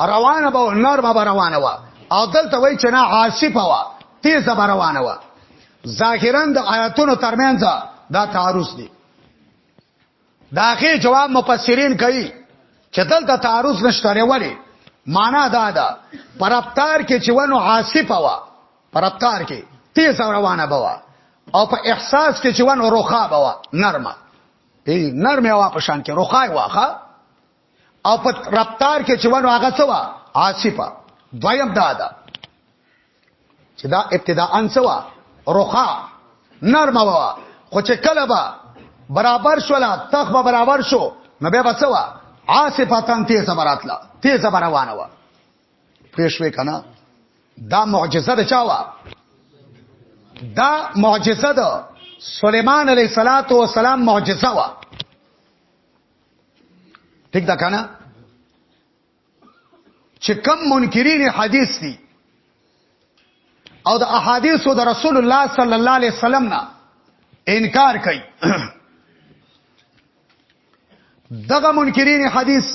روانه به نور به روانه و او دلته وای چې نه عاصف و تیز به روانه و ظاهرا د آیاتونو ترمنځ دا تعارض دی دا غي جواب مفسرین کوي چې دلته تعارض نشته لري معنا دا ده پرپتار کې چې ونه عاصف و پرپتار کې تیز روانه بوا او په احساس کې چې ونه روخا بوا نرمه ای نرمه وا په شان کې روخای واخه او په رفتار کې چې ونه هغه سوا عاصفه دویم دا ده چې دا ابتداء سوا رخا نرمه وا خو چې کله به برابر شولا تخ به برابر شو نو به بسوا عاصفه تن تیز براتلا تیز روانه وا پېښوي کنه دا معجزه ده چاوا دا معجزه ده سليمان عليه الصلاه والسلام معجزه وا ټیک دا کنه چې کم منکرین حدیث دي او د احادیث د رسول الله صلی الله علیه وسلم نه انکار کوي دغه منکرین حدیث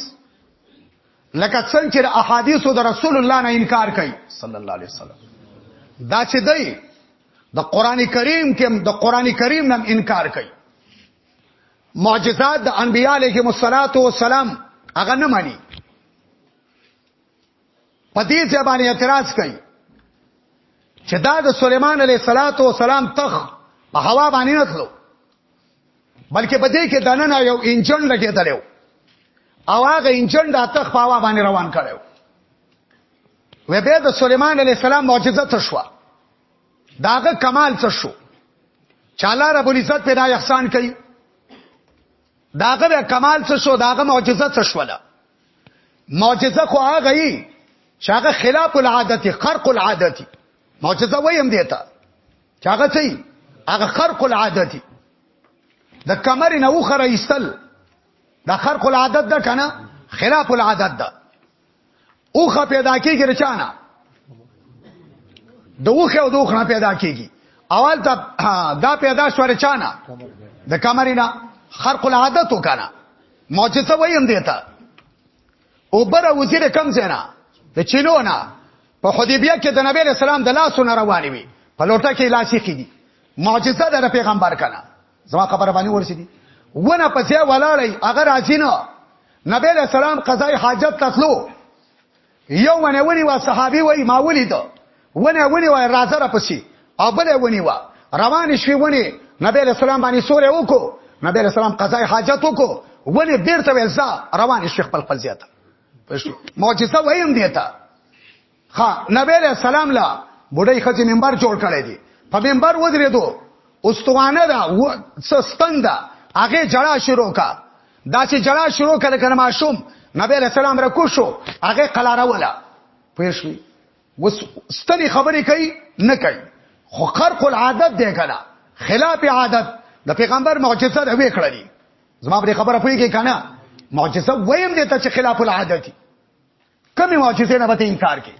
لکه څنګه چې احادیث د رسول الله نه انکار کوي صلی الله علیه وسلم دا چې دی د قران کریم کې د قران کریم نه انکار کوي معجزات د انبیاء علیهم الصلاۃ والسلام هغه نه مانی په دې ځبانه اعتراض کوي چې دا د سليمان عليه صلوات و سلام تخ په هوا باندې نه تلو بلکې په دې کې دننه یو انجن لګېدل او هغه انجن د تخ په هوا باندې روان کړو و به د سليمان عليه السلام معجزه تشوا داغه کمال څه شو چاله رب العزت پیدا احسان کوي داغه کمال څه شو داغه معجزه څه شوله معجزه خو هغه یي چې هغه خلاف العادت خرق العادت معجزه وایم دیتا چې هغه څه هغه خرق العادت د کمر نه وخره ایستل د خرق العادت ده کنه خلاف العادت ده اوخه پیدا کیږي رچانا د اوخه او دوخه پیدا کیږي اول ته دا پیدا شو رچانا د کمرینا خرق العادت وکانا معجزه وایم دیتا او بر وزیر کم زینا د چینو نه په حدیبیه کې د نبی رسول الله د لاسو نه روانې وي په لوټه کې لاسي کې دي معجزه د پیغمبر کنا زما خبره باندې ورسېدي ونه په ځای ولاړی هغه راځي نه نبی له سلام قضای حاجت تطلو یو ونه ونی وا صحابي وای ما ولید ونه ونی وای راځه را پسی او بل ونی وا روان شوی ونی نبی له سلام باندې سورې وکړو نبی له سلام قضای حاجت وکړو ونی بیرته وځه روان شیخ خپل خپل زیاته معجزه وایم دیتا خا نبی علیہ السلام لا بډای خځه منبر جوړ کړی دی په منبر ودرېدو استوانه دا سستند هغه جړه شروع کا دا چې جړه شروع کړه کنه ماشوم نبی علیہ السلام را کوشو هغه قلاره ولا پېښوي وس ستنی خبرې کوي نه کوي خو خرق العادت دی کنه خلاف عادت د پیغمبر معجزه ده وې کړلې زما په خبره پوهیږي کنه معجزه ویم دي ته چې خلاف العادت کمی معجزې نه به انکار کوي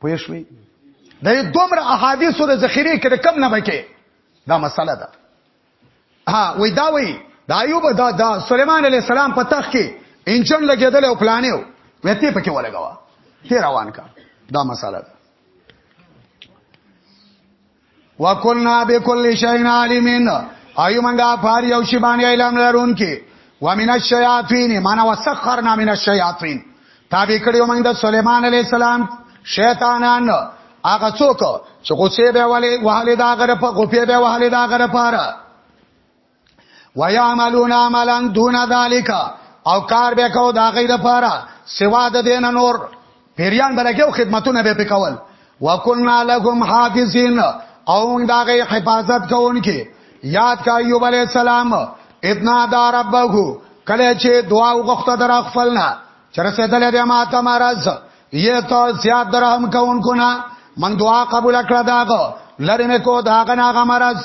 پوه شوي د دومره احادیثو د ذخیره کې کم نه بکې دا مسله ده ها وې دا وې د ایوب دا د سليمان عليه السلام په تخ کې انجن لګیدل او پلانیو وته پکې ولګوا ته روان کا دا مسله ده وکنا بكل شيء عالمين ايو منګه فار یو شی باندې علم لرونکي ومن الشياطين معنا وسخرنا من الشياطين تابع کړیو موږ د سليمان عليه السلام شیطانان هغه څوک چې غوسه به والي وهلې دا غره په غوپې به وهلې دا غره پاره ويعملون عملا دون ذلك او کار به کو دا غي د پاره سوا د دین نور پیریان بلګیو خدمتونه به پکول وکنا لهم حافظین او دا غي حفاظت کوونکې یاد کا ایوب علی السلام اتنا دا ربه کله چې دعا وغوښته در خپلنا چر سیدل دې ما ته مرز یې ته زیات درهم کوونکو نه من دعا قبول کړه داغه لری مې کو داغه ناغه مرز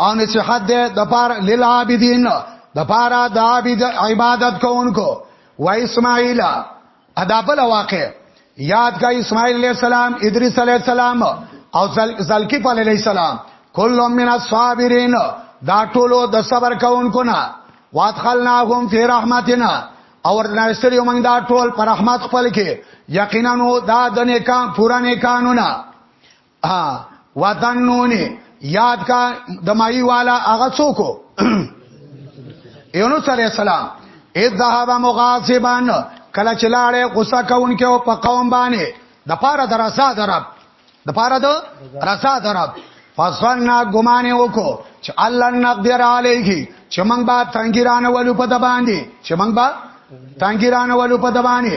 او نصيحت ده د پار للعابدین د پارا د عابد عبادت کوونکو و اسماعیل ادا بل واقع یاد کا اسماعیل علیہ السلام ادریس علیہ السلام او زلکی په علیہ السلام کل من الصابرین دا ټولو د صبر کوونکو نه وادخلناهم فی رحمتنا اور نشتریو موږ دا ټول پر رحمت خپل کې یقینا دا د نیکان پورا نیکانونه ها وذنونی یاد کا دمای والا هغه څوک یونس علی السلام اذ ذهب مغاصبا کله چې لاړې غوسه کوونکې او په قوم باندې د پاره د رضا درب د پاره د رضا درب فصلنا ګمان وکړو چې الله نقدر علیه چې موږ به تنګیرانه ولو په د باندې چې موږ به تنګیرانه ولو په د باندې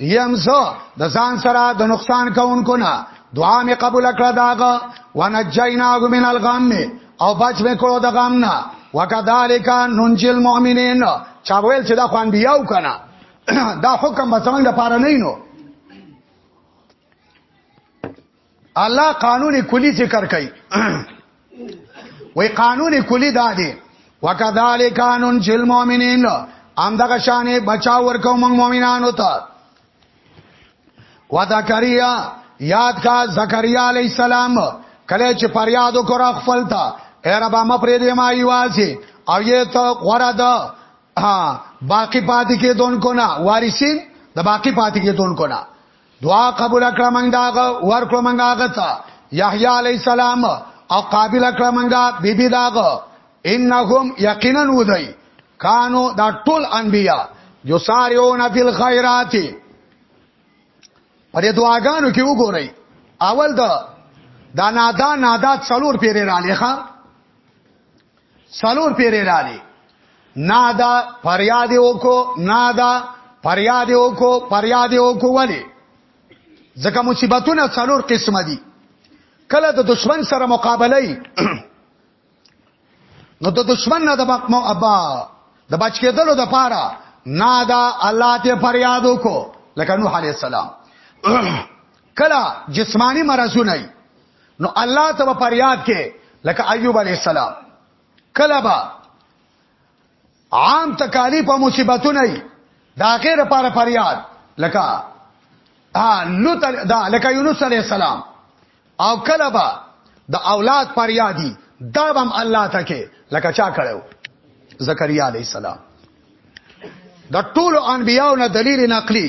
یم زه د ځان سره د نقصان کوونکو نه دعا می قبول کړه داغه ونجیناه من الغم او بچ می کړو د غم نه وکذالک ننجل مؤمنین چا ویل چې دا خو انبیاو کنه دا حکم به څنګه لپاره نه نو الله قانون کلی ذکر کوي وای قانون کلی دا دی وکذالک قانون جل مؤمنین ام دغه شانې بچاو ورکو موږ مؤمنانو ته وذکریا یاد کا زکریا علی السلام کله چې فریاد وکړ خپل ته اے رب ما پرې دې ما یوازې او یې ته غره ده ها باقی پاتې کې دون کو نه وارثین د باقی پاتې کې دون کو نه دعا قبول کړه موږ داغه ورکړه موږ هغه ته یحیی علی السلام او قابل کړه موږ بیبي داغه انهم یقینا ودی کانو دا ټول انبیا یسارعون فی الخیرات پرې دعاګانو کې وګورئ اول دا دا نادا نادا څلور پیری را لخوا څلور پیری رالی نادا فریاد وکو نادا فریاد وکو فریاد وکو ولی ځکه مصیبتونه څلور قسمه دي کله د دشمن سره مقابله ای نو د دشمن نه د مقمو ابا د بچ کېدلو د پاره نادا الله ته فریاد وکړو لکه نوح علی السلام کلا جسمانی مرزونه نو الله ته په فریاد کې لکه ایوب علی السلام کله با عام تکالیف او مصیبتونه ای دا غیر لپاره فریاد لکه ا لوط دا لکه یونس علی السلام او کله با د اولاد فریادی دا هم الله ته کې لکه چا کړو زکریا علی السلام د ټولو انبیانو دلیل نقلی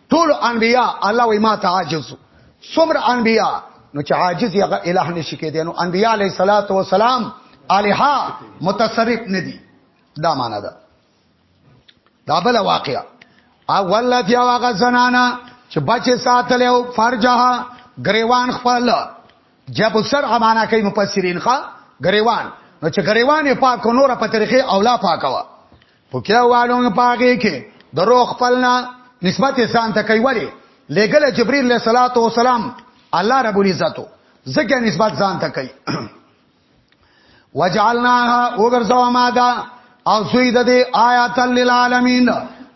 ټول انبیا الله وای ما تعجز سمر انبیا نو چې عاجز یغه الہ نشی کې دي نو انبیا علی صلوات و سلام الها متصرف ندي دا معنا ده دا بل واقعا اول تی واغه زنانا چې بچي ساتل او فرجها غریوان خپل جب سر امانه کوي مفسرین ښا غریوان نو چې غریوان یې پاک نور په طریقې اولا پاکوا پکې والو په هغه کې درو خپلنا نسبت ځان ته کوي وړي لګل جبريل عليه صلوات و سلام الله رب العزتو زکه نسبت ځان ته کوي وجعلناها وغرزوا مادا او سوی د دې آیات للعالمین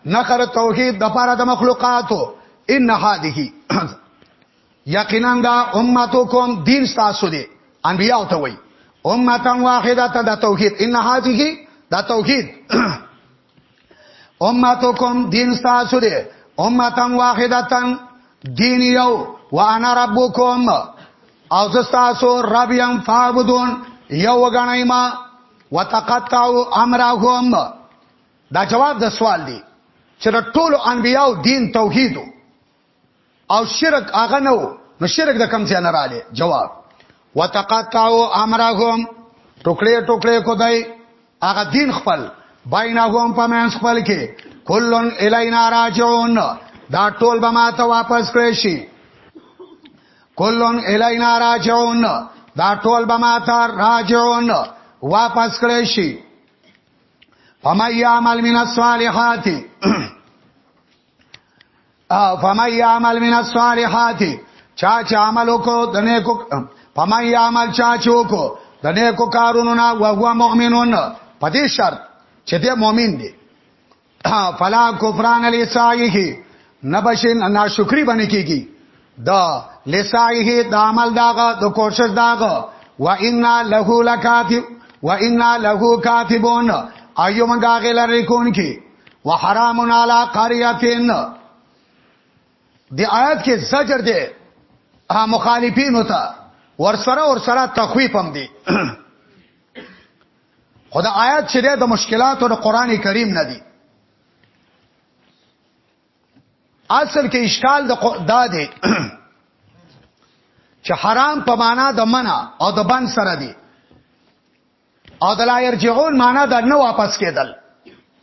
نخر توحید د پاره د مخلوقاتو ان هذه یقینا دا امتکم دین تاسو دی انبیاء ته وای امتا واحده ته د توحید ان هذه دا توحید امتکم دین تاسو دی امتا واحده دین یو وانا ربکم او زستاسو رب یم فعبدون یو وګڼای ما وتقطعوا امرهم دا جواب د سوال دی چې ټول انبیاو دین توحیدو او شرک هغه نو نو شرک د کم ځای نه رااله جواب وتقطعوا امرهم ټوکړې ټوکړې کو دای هغه دین خپل بینهم په منځ خپل کې کلن الینا راجعون دا ټول به ما ته واپس کړی شي کلن الینا راجعون دا ټول به ما ته راجعون واپس کړی شي فمن يعمل من الصالحات فمن يعمل من الصالحات چا چې عمل وکړو د نیکو فمن يعمل چا چې وکړو د نیکو کارونو نه او هو مؤمنون په دې شرط چې دې مؤمن دی فلا کفران لسایه نبشن ناشکری باندې کیږي دا لسایه د عمل داغه د کوشش داغه و انا له لکاتب و انا له کاتبون ایو منګه غلر کون کی و حرام علی قريهن دی آیات کې زجر دی مخالفین ہوتا ورسره ورسره تخویف هم دی خدا آیات چې د مشکلاتو د قران کریم نه دی اصل کې اشکال د دا دی چې حرام په معنا د منع او د بند سره دی او د لا يرجعون معنا د نه واپس کېدل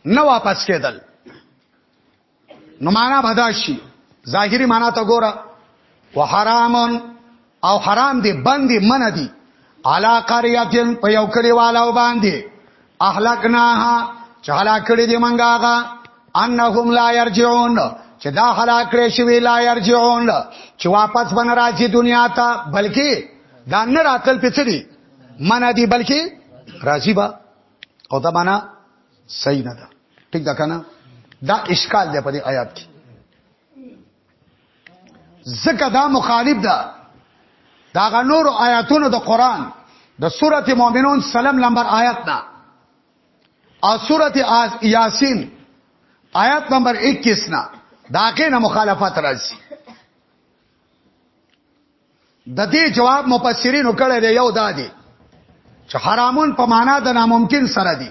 نه واپس کېدل نو معنا بداشي ظاهري معنا ته ګوره وحرامن او حرام دی بندي من دي علا قريتن په یو کلی والو باندې اهلکناها چې هلاک کړي دي منګه هغه انهم لا يرجعون چې دا هلاک کړي شوی لا يرجعون چې واپس بن راځي دنیا ته بلکې دا نه راتل پچري من دي بلکې راځي با او دا معنا صحیح نه ده ټیک ده کنه دا اشکال دی په دې آیات کې زکه دا مخالف ده دا غ نور آیاتونو د قران د سورته مؤمنون سلام نمبر آیات نه او سورته یاسین آیات نمبر 21 نه داګه نه مخالفت راځي د دې جواب مفسرین وکړی دی یو دادی چې حرامون په معنا د ناممکن سره دی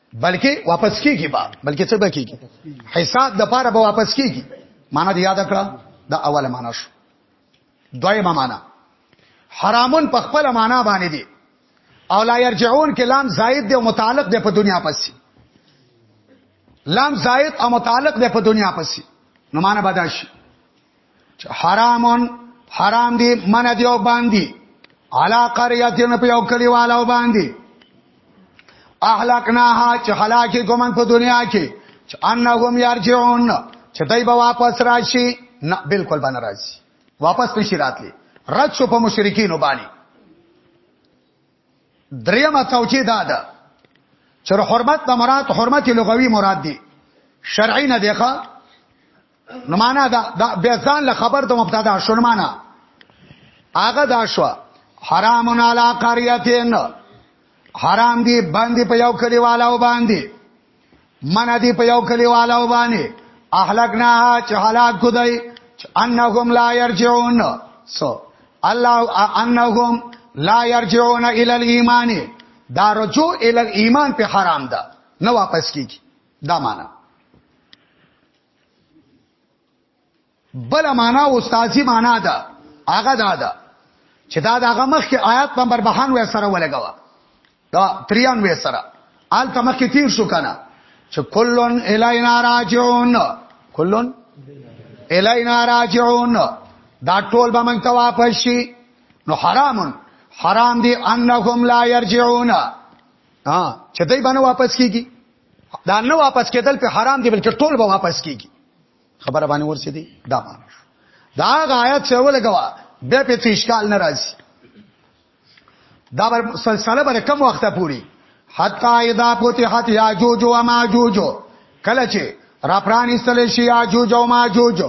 بلکې واپس کیږي با بلکې څه بکیږي حساب د پاره به واپس کیږي معنا دی یاد کړه دا اوله معنا شو دویمه معنا حرامون په خپل معنا باندې دي او لا يرجعون کلام زائد دی او متعلق دی په دنیا پسې لام زائد او متعلق دی په دنیا پسې نو معنا بداشي حرامون حرام دی من دی او باندې علا قريتن په یو کلی والو باندې اهلکناها چې هلاکه کومن په دنیا کې چې انهم يرجعون چې دای به واپس راشي نه بالکل باندې راځي واپس نشي راتلی رد شو په مشرکین باندې دریمه توجیه دا ده چې حرمت نه مراد حرمت لغوي مراد دی شرعي نه دیخه نو معنا دا دا به ځان له خبر د مبتدا شون معنا هغه دا شو حرام علی قريتين حرام دي باندې په یو کلیوالو باندې من دي په یو کلیوالو باندې اهلکنا چې هلاک کدی انهم لا يرجعون سو الله انهم لا يرجعون الى الايمان دا رجوع الى الايمان په حرام ده نه واپس کیږي دا معنا بل معنا استادی معنا ده هغه دا ده چې دا دغه مخ کې آیات نمبر 92 سره ولګوا دا 93 سره آل تمخ کې تیر شو کنه چې کلن الینا راجعون کلن الینا راجعون دا ټول به موږ ته واپس شي نو حرامن حرام دي انهم لا يرجعون ها چې دوی باندې واپس کیږي دا نه واپس کېدل په حرام دی بلکې ټول به واپس کیږي خبره باندې ورسې دي دا ما دا غایت سره ولګوا به په تشکال ناراضي دا بر سلسله بر کم وخته پوری حتا اذا فتحت یاجوج و ماجوج کله چې را پرانیستل شي یاجوج او ماجوج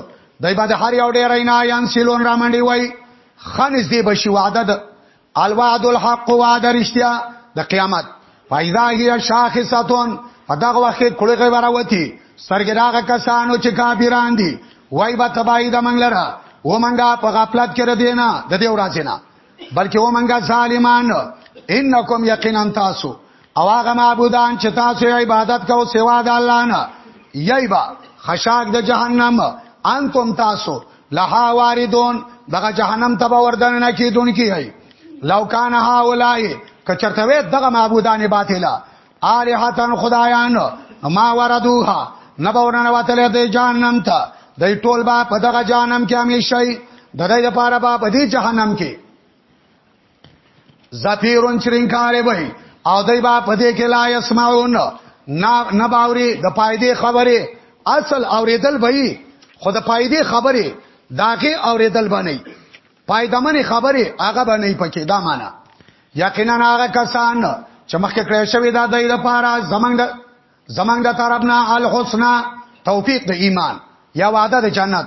دای بعد هر یو ډیر نه یان سیلون را منډي وای خنځ دی بشي وعده الوعد الحق وعد رشتیا د قیامت فایذا هی شاخصتون په دغه وخت کې کړه غي وراوتی سرګ داغه کسانو چې کافران دي وای به تبای د منګ لره و منګه په غفلت کې ردینا د دې ورځې نه بلکې و منګه ظالمان انکم یقینا تاسو او هغه معبودان چې تاسو عبادت کوو سوا د الله نه یایبا خشاک د جهنم انتم تاسو لها واردون دغه جهنم ته وردن نه کیدون کیای لو کان هاولای کچرتوی دغه معبودان باطلا الہتن خدایان ما وردوها نبورن وتل د جهنم ته د ټول با په دغه جهنم کې همیشئ د دې لپاره با په دې جهنم کې زفیرون چرینکاره وای او دای با پدې کې لا یسمعون نا نباوري د پایدې خبره اصل اوریدل وای خو د پایدې خبره داغه اوریدل باندې پایدمن خبره هغه باندې پکې دا معنا یقینا هغه کسان چې مخکې کړی شوی دا دای د پاره زمنګ د زمنګ د طرفنا الحسنا توفیق د ایمان یا وعده د جنت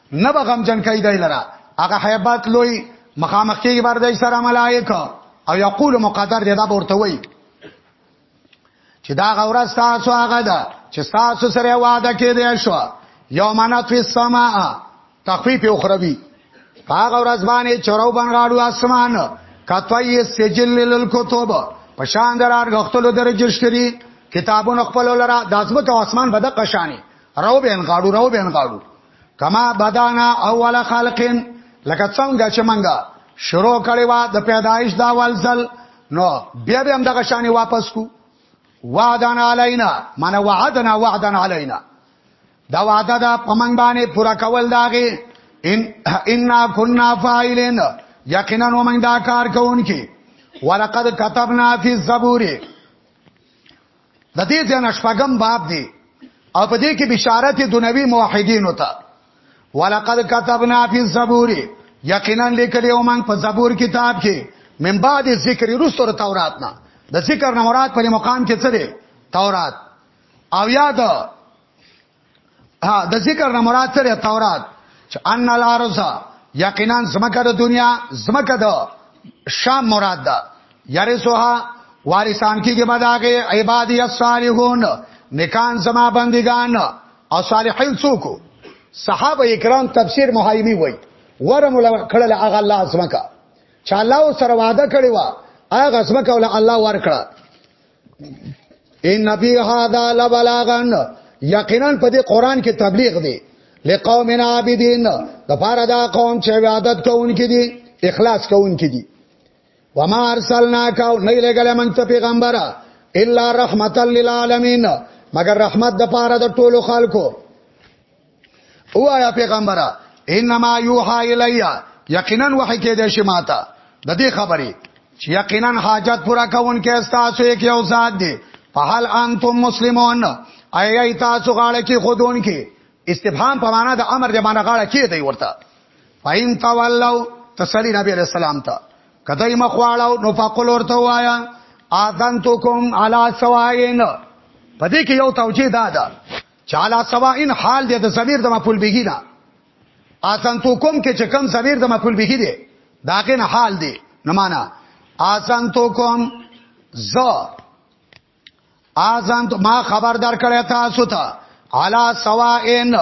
نه به غمجن کوي دی لره هغه حیبات لوی مخامخ کېږي بر دای سره ملائکه او یقول مقدر دی دا ورته وایي چې دا غورا تاسو هغه ده چې تاسو سره وعده کې دی شو یومنت فی السما تخفیف اخروی هغه ورځ باندې چورو بنغاړو اسمان کتوی سجل للکتب پشان درار غختلو درجشتری کتابونو خپل لرا داسمه او اسمان بده قشانی رو بین غاړو رو بین غاړو کما بدانا اول خلقن لکه څنګه چې منګه شروع کړي وا د پیدایش دا ولزل نو بیا به هم دغه شانې واپس کو وعدنا علینا من وعدنا وعدنا علینا دا وعده دا پمنګ باندې پورا کول داغه ان ان كنا فاعلین یقینا ومن دا کار کوونکی ولقد كتبنا فی الزبور د دې ځنه شپږم باب دی او په دې کې بشارت دنوي موحدین وتا ولقد كتبنا في الزبور یقینا لیکلی او موږ په زبور کتاب کې من بعد ذکر رسل تورات نه د ذکر نه مراد په مقام کې څه دی تورات او یاد ها د ذکر نه مراد سره تورات چې ان الارض یقینا زمکه د دنیا زمکه د شام مراد ده یرسوها وارثان کیږي بداغه عبادی الصالحون نکان زما بندگان او صالحین څوک صحابه کرام تفسیر محایمی وای ورم کړل هغه الله زمکه چې الله سره وعده کړی و هغه زمکه ول الله ورکړه ان فی هذا لبلاغن یقینا په دې قران کې تبلیغ دی لقوم عابدین د پاره دا قوم چې عبادت کوونکې دي اخلاص کوونکې دي وما ارسلناک او نه لګل من ته پیغمبر الا رحمتا للعالمین مگر رحمت د پاره د ټولو خلکو او آیا پیغمبره انما یوحا الیا یقینا وحی کې د شماتا د دې خبرې چې یقینا حاجت پورا کون کې استاسو یک یو ذات دی په حال انتم مسلمون ایا تاسو غاړه کې خودون کې استفهام په معنا د امر د معنا غاړه کې دی ورته فاین تولوا تسلی نبی علیہ السلام ته کدی مخواړو نو فقل ورته وایا اذنتکم علی سواین پدې کې یو توجیه ده چالا سواین حال دی د ضمیر د مفعول به نه اذن تو کوم کې چې کم ضمیر د مفعول به دی داګه نه حال دی نه معنا اذن تو کوم ز اذن تو ما خبردار کړی تاسو ته علا سواین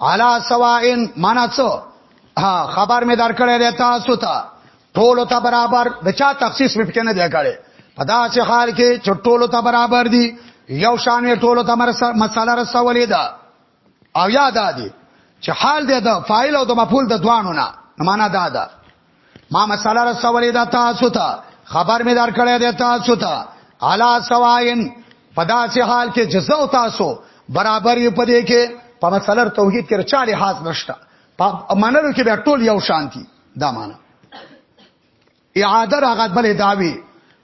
علا سواین معنا څه خبر می درکړی دی تاسو ته ټولو ته برابر د چا تخصیص مې پکې نه دی کړی په داسې حال کې چې ټولو ته برابر دي یو شان وي ټولو ته مسله رسولې ده او یاد دي چې حال دی د فاعل او د مفعول د دوانو نه معنا دا ده ما مسله رسولې ده تاسو ته خبر مې درکړې ده تاسو ته علا سواین په داسې حال کې جزاو تاسو برابر یو پدې کې په مسله توحید کې چا لحاظ نشته په منلو کې به ټول یو شانتي دا معنا اعاده راغت بل داوی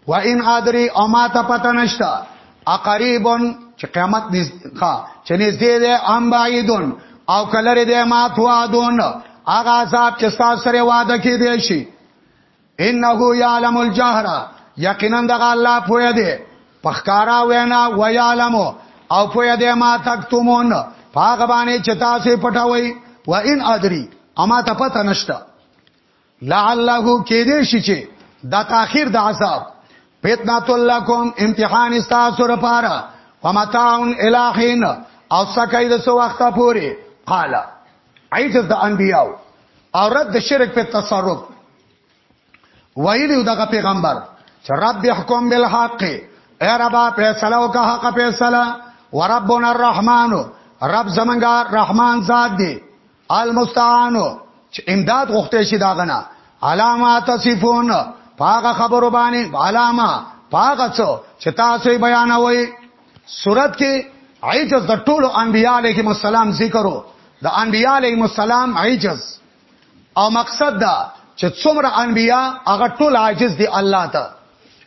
و ان ادري او ما ته پته نشتا اقریبون چې قیامت نږدې چې نږدې ده ام بعیدون او کلر دې ما توادون هغه عذاب چې تاسو سره وعده کې دی شي انه یعلم الجهر یقینا دغه الله پوهه دی په ښکارا وینا ویعلم او پوی دی ما تکتمون پاغه باندې چې تاسو پټوي و ان ادري اما ته پته نشته لعله کې دې شي چې دا تاخير د عذاب فتنه لکم امتحان استاسو لپاره ومتاون الہین او سکای د سو وخت پورې قال عیت د انبیاء او رد شرک په تصرف ویلی دغه پیغمبر چې رب يحكم بالحق اے ربا فیصله او که حق فیصله وربنا الرحمن رب زمنګا رحمان ذات دی المستعان چې امداد غوښته شي داغنا علامات صفون پاغه خبرو باندې علامه پاغه څو چې تاسو یې بیانوي صورت کې عجز د ټولو انبیاء علیهم السلام ذکرو د انبیاء علیهم السلام عجز او مقصد دا چې څومره انبیا هغه ټول عاجز دي الله ته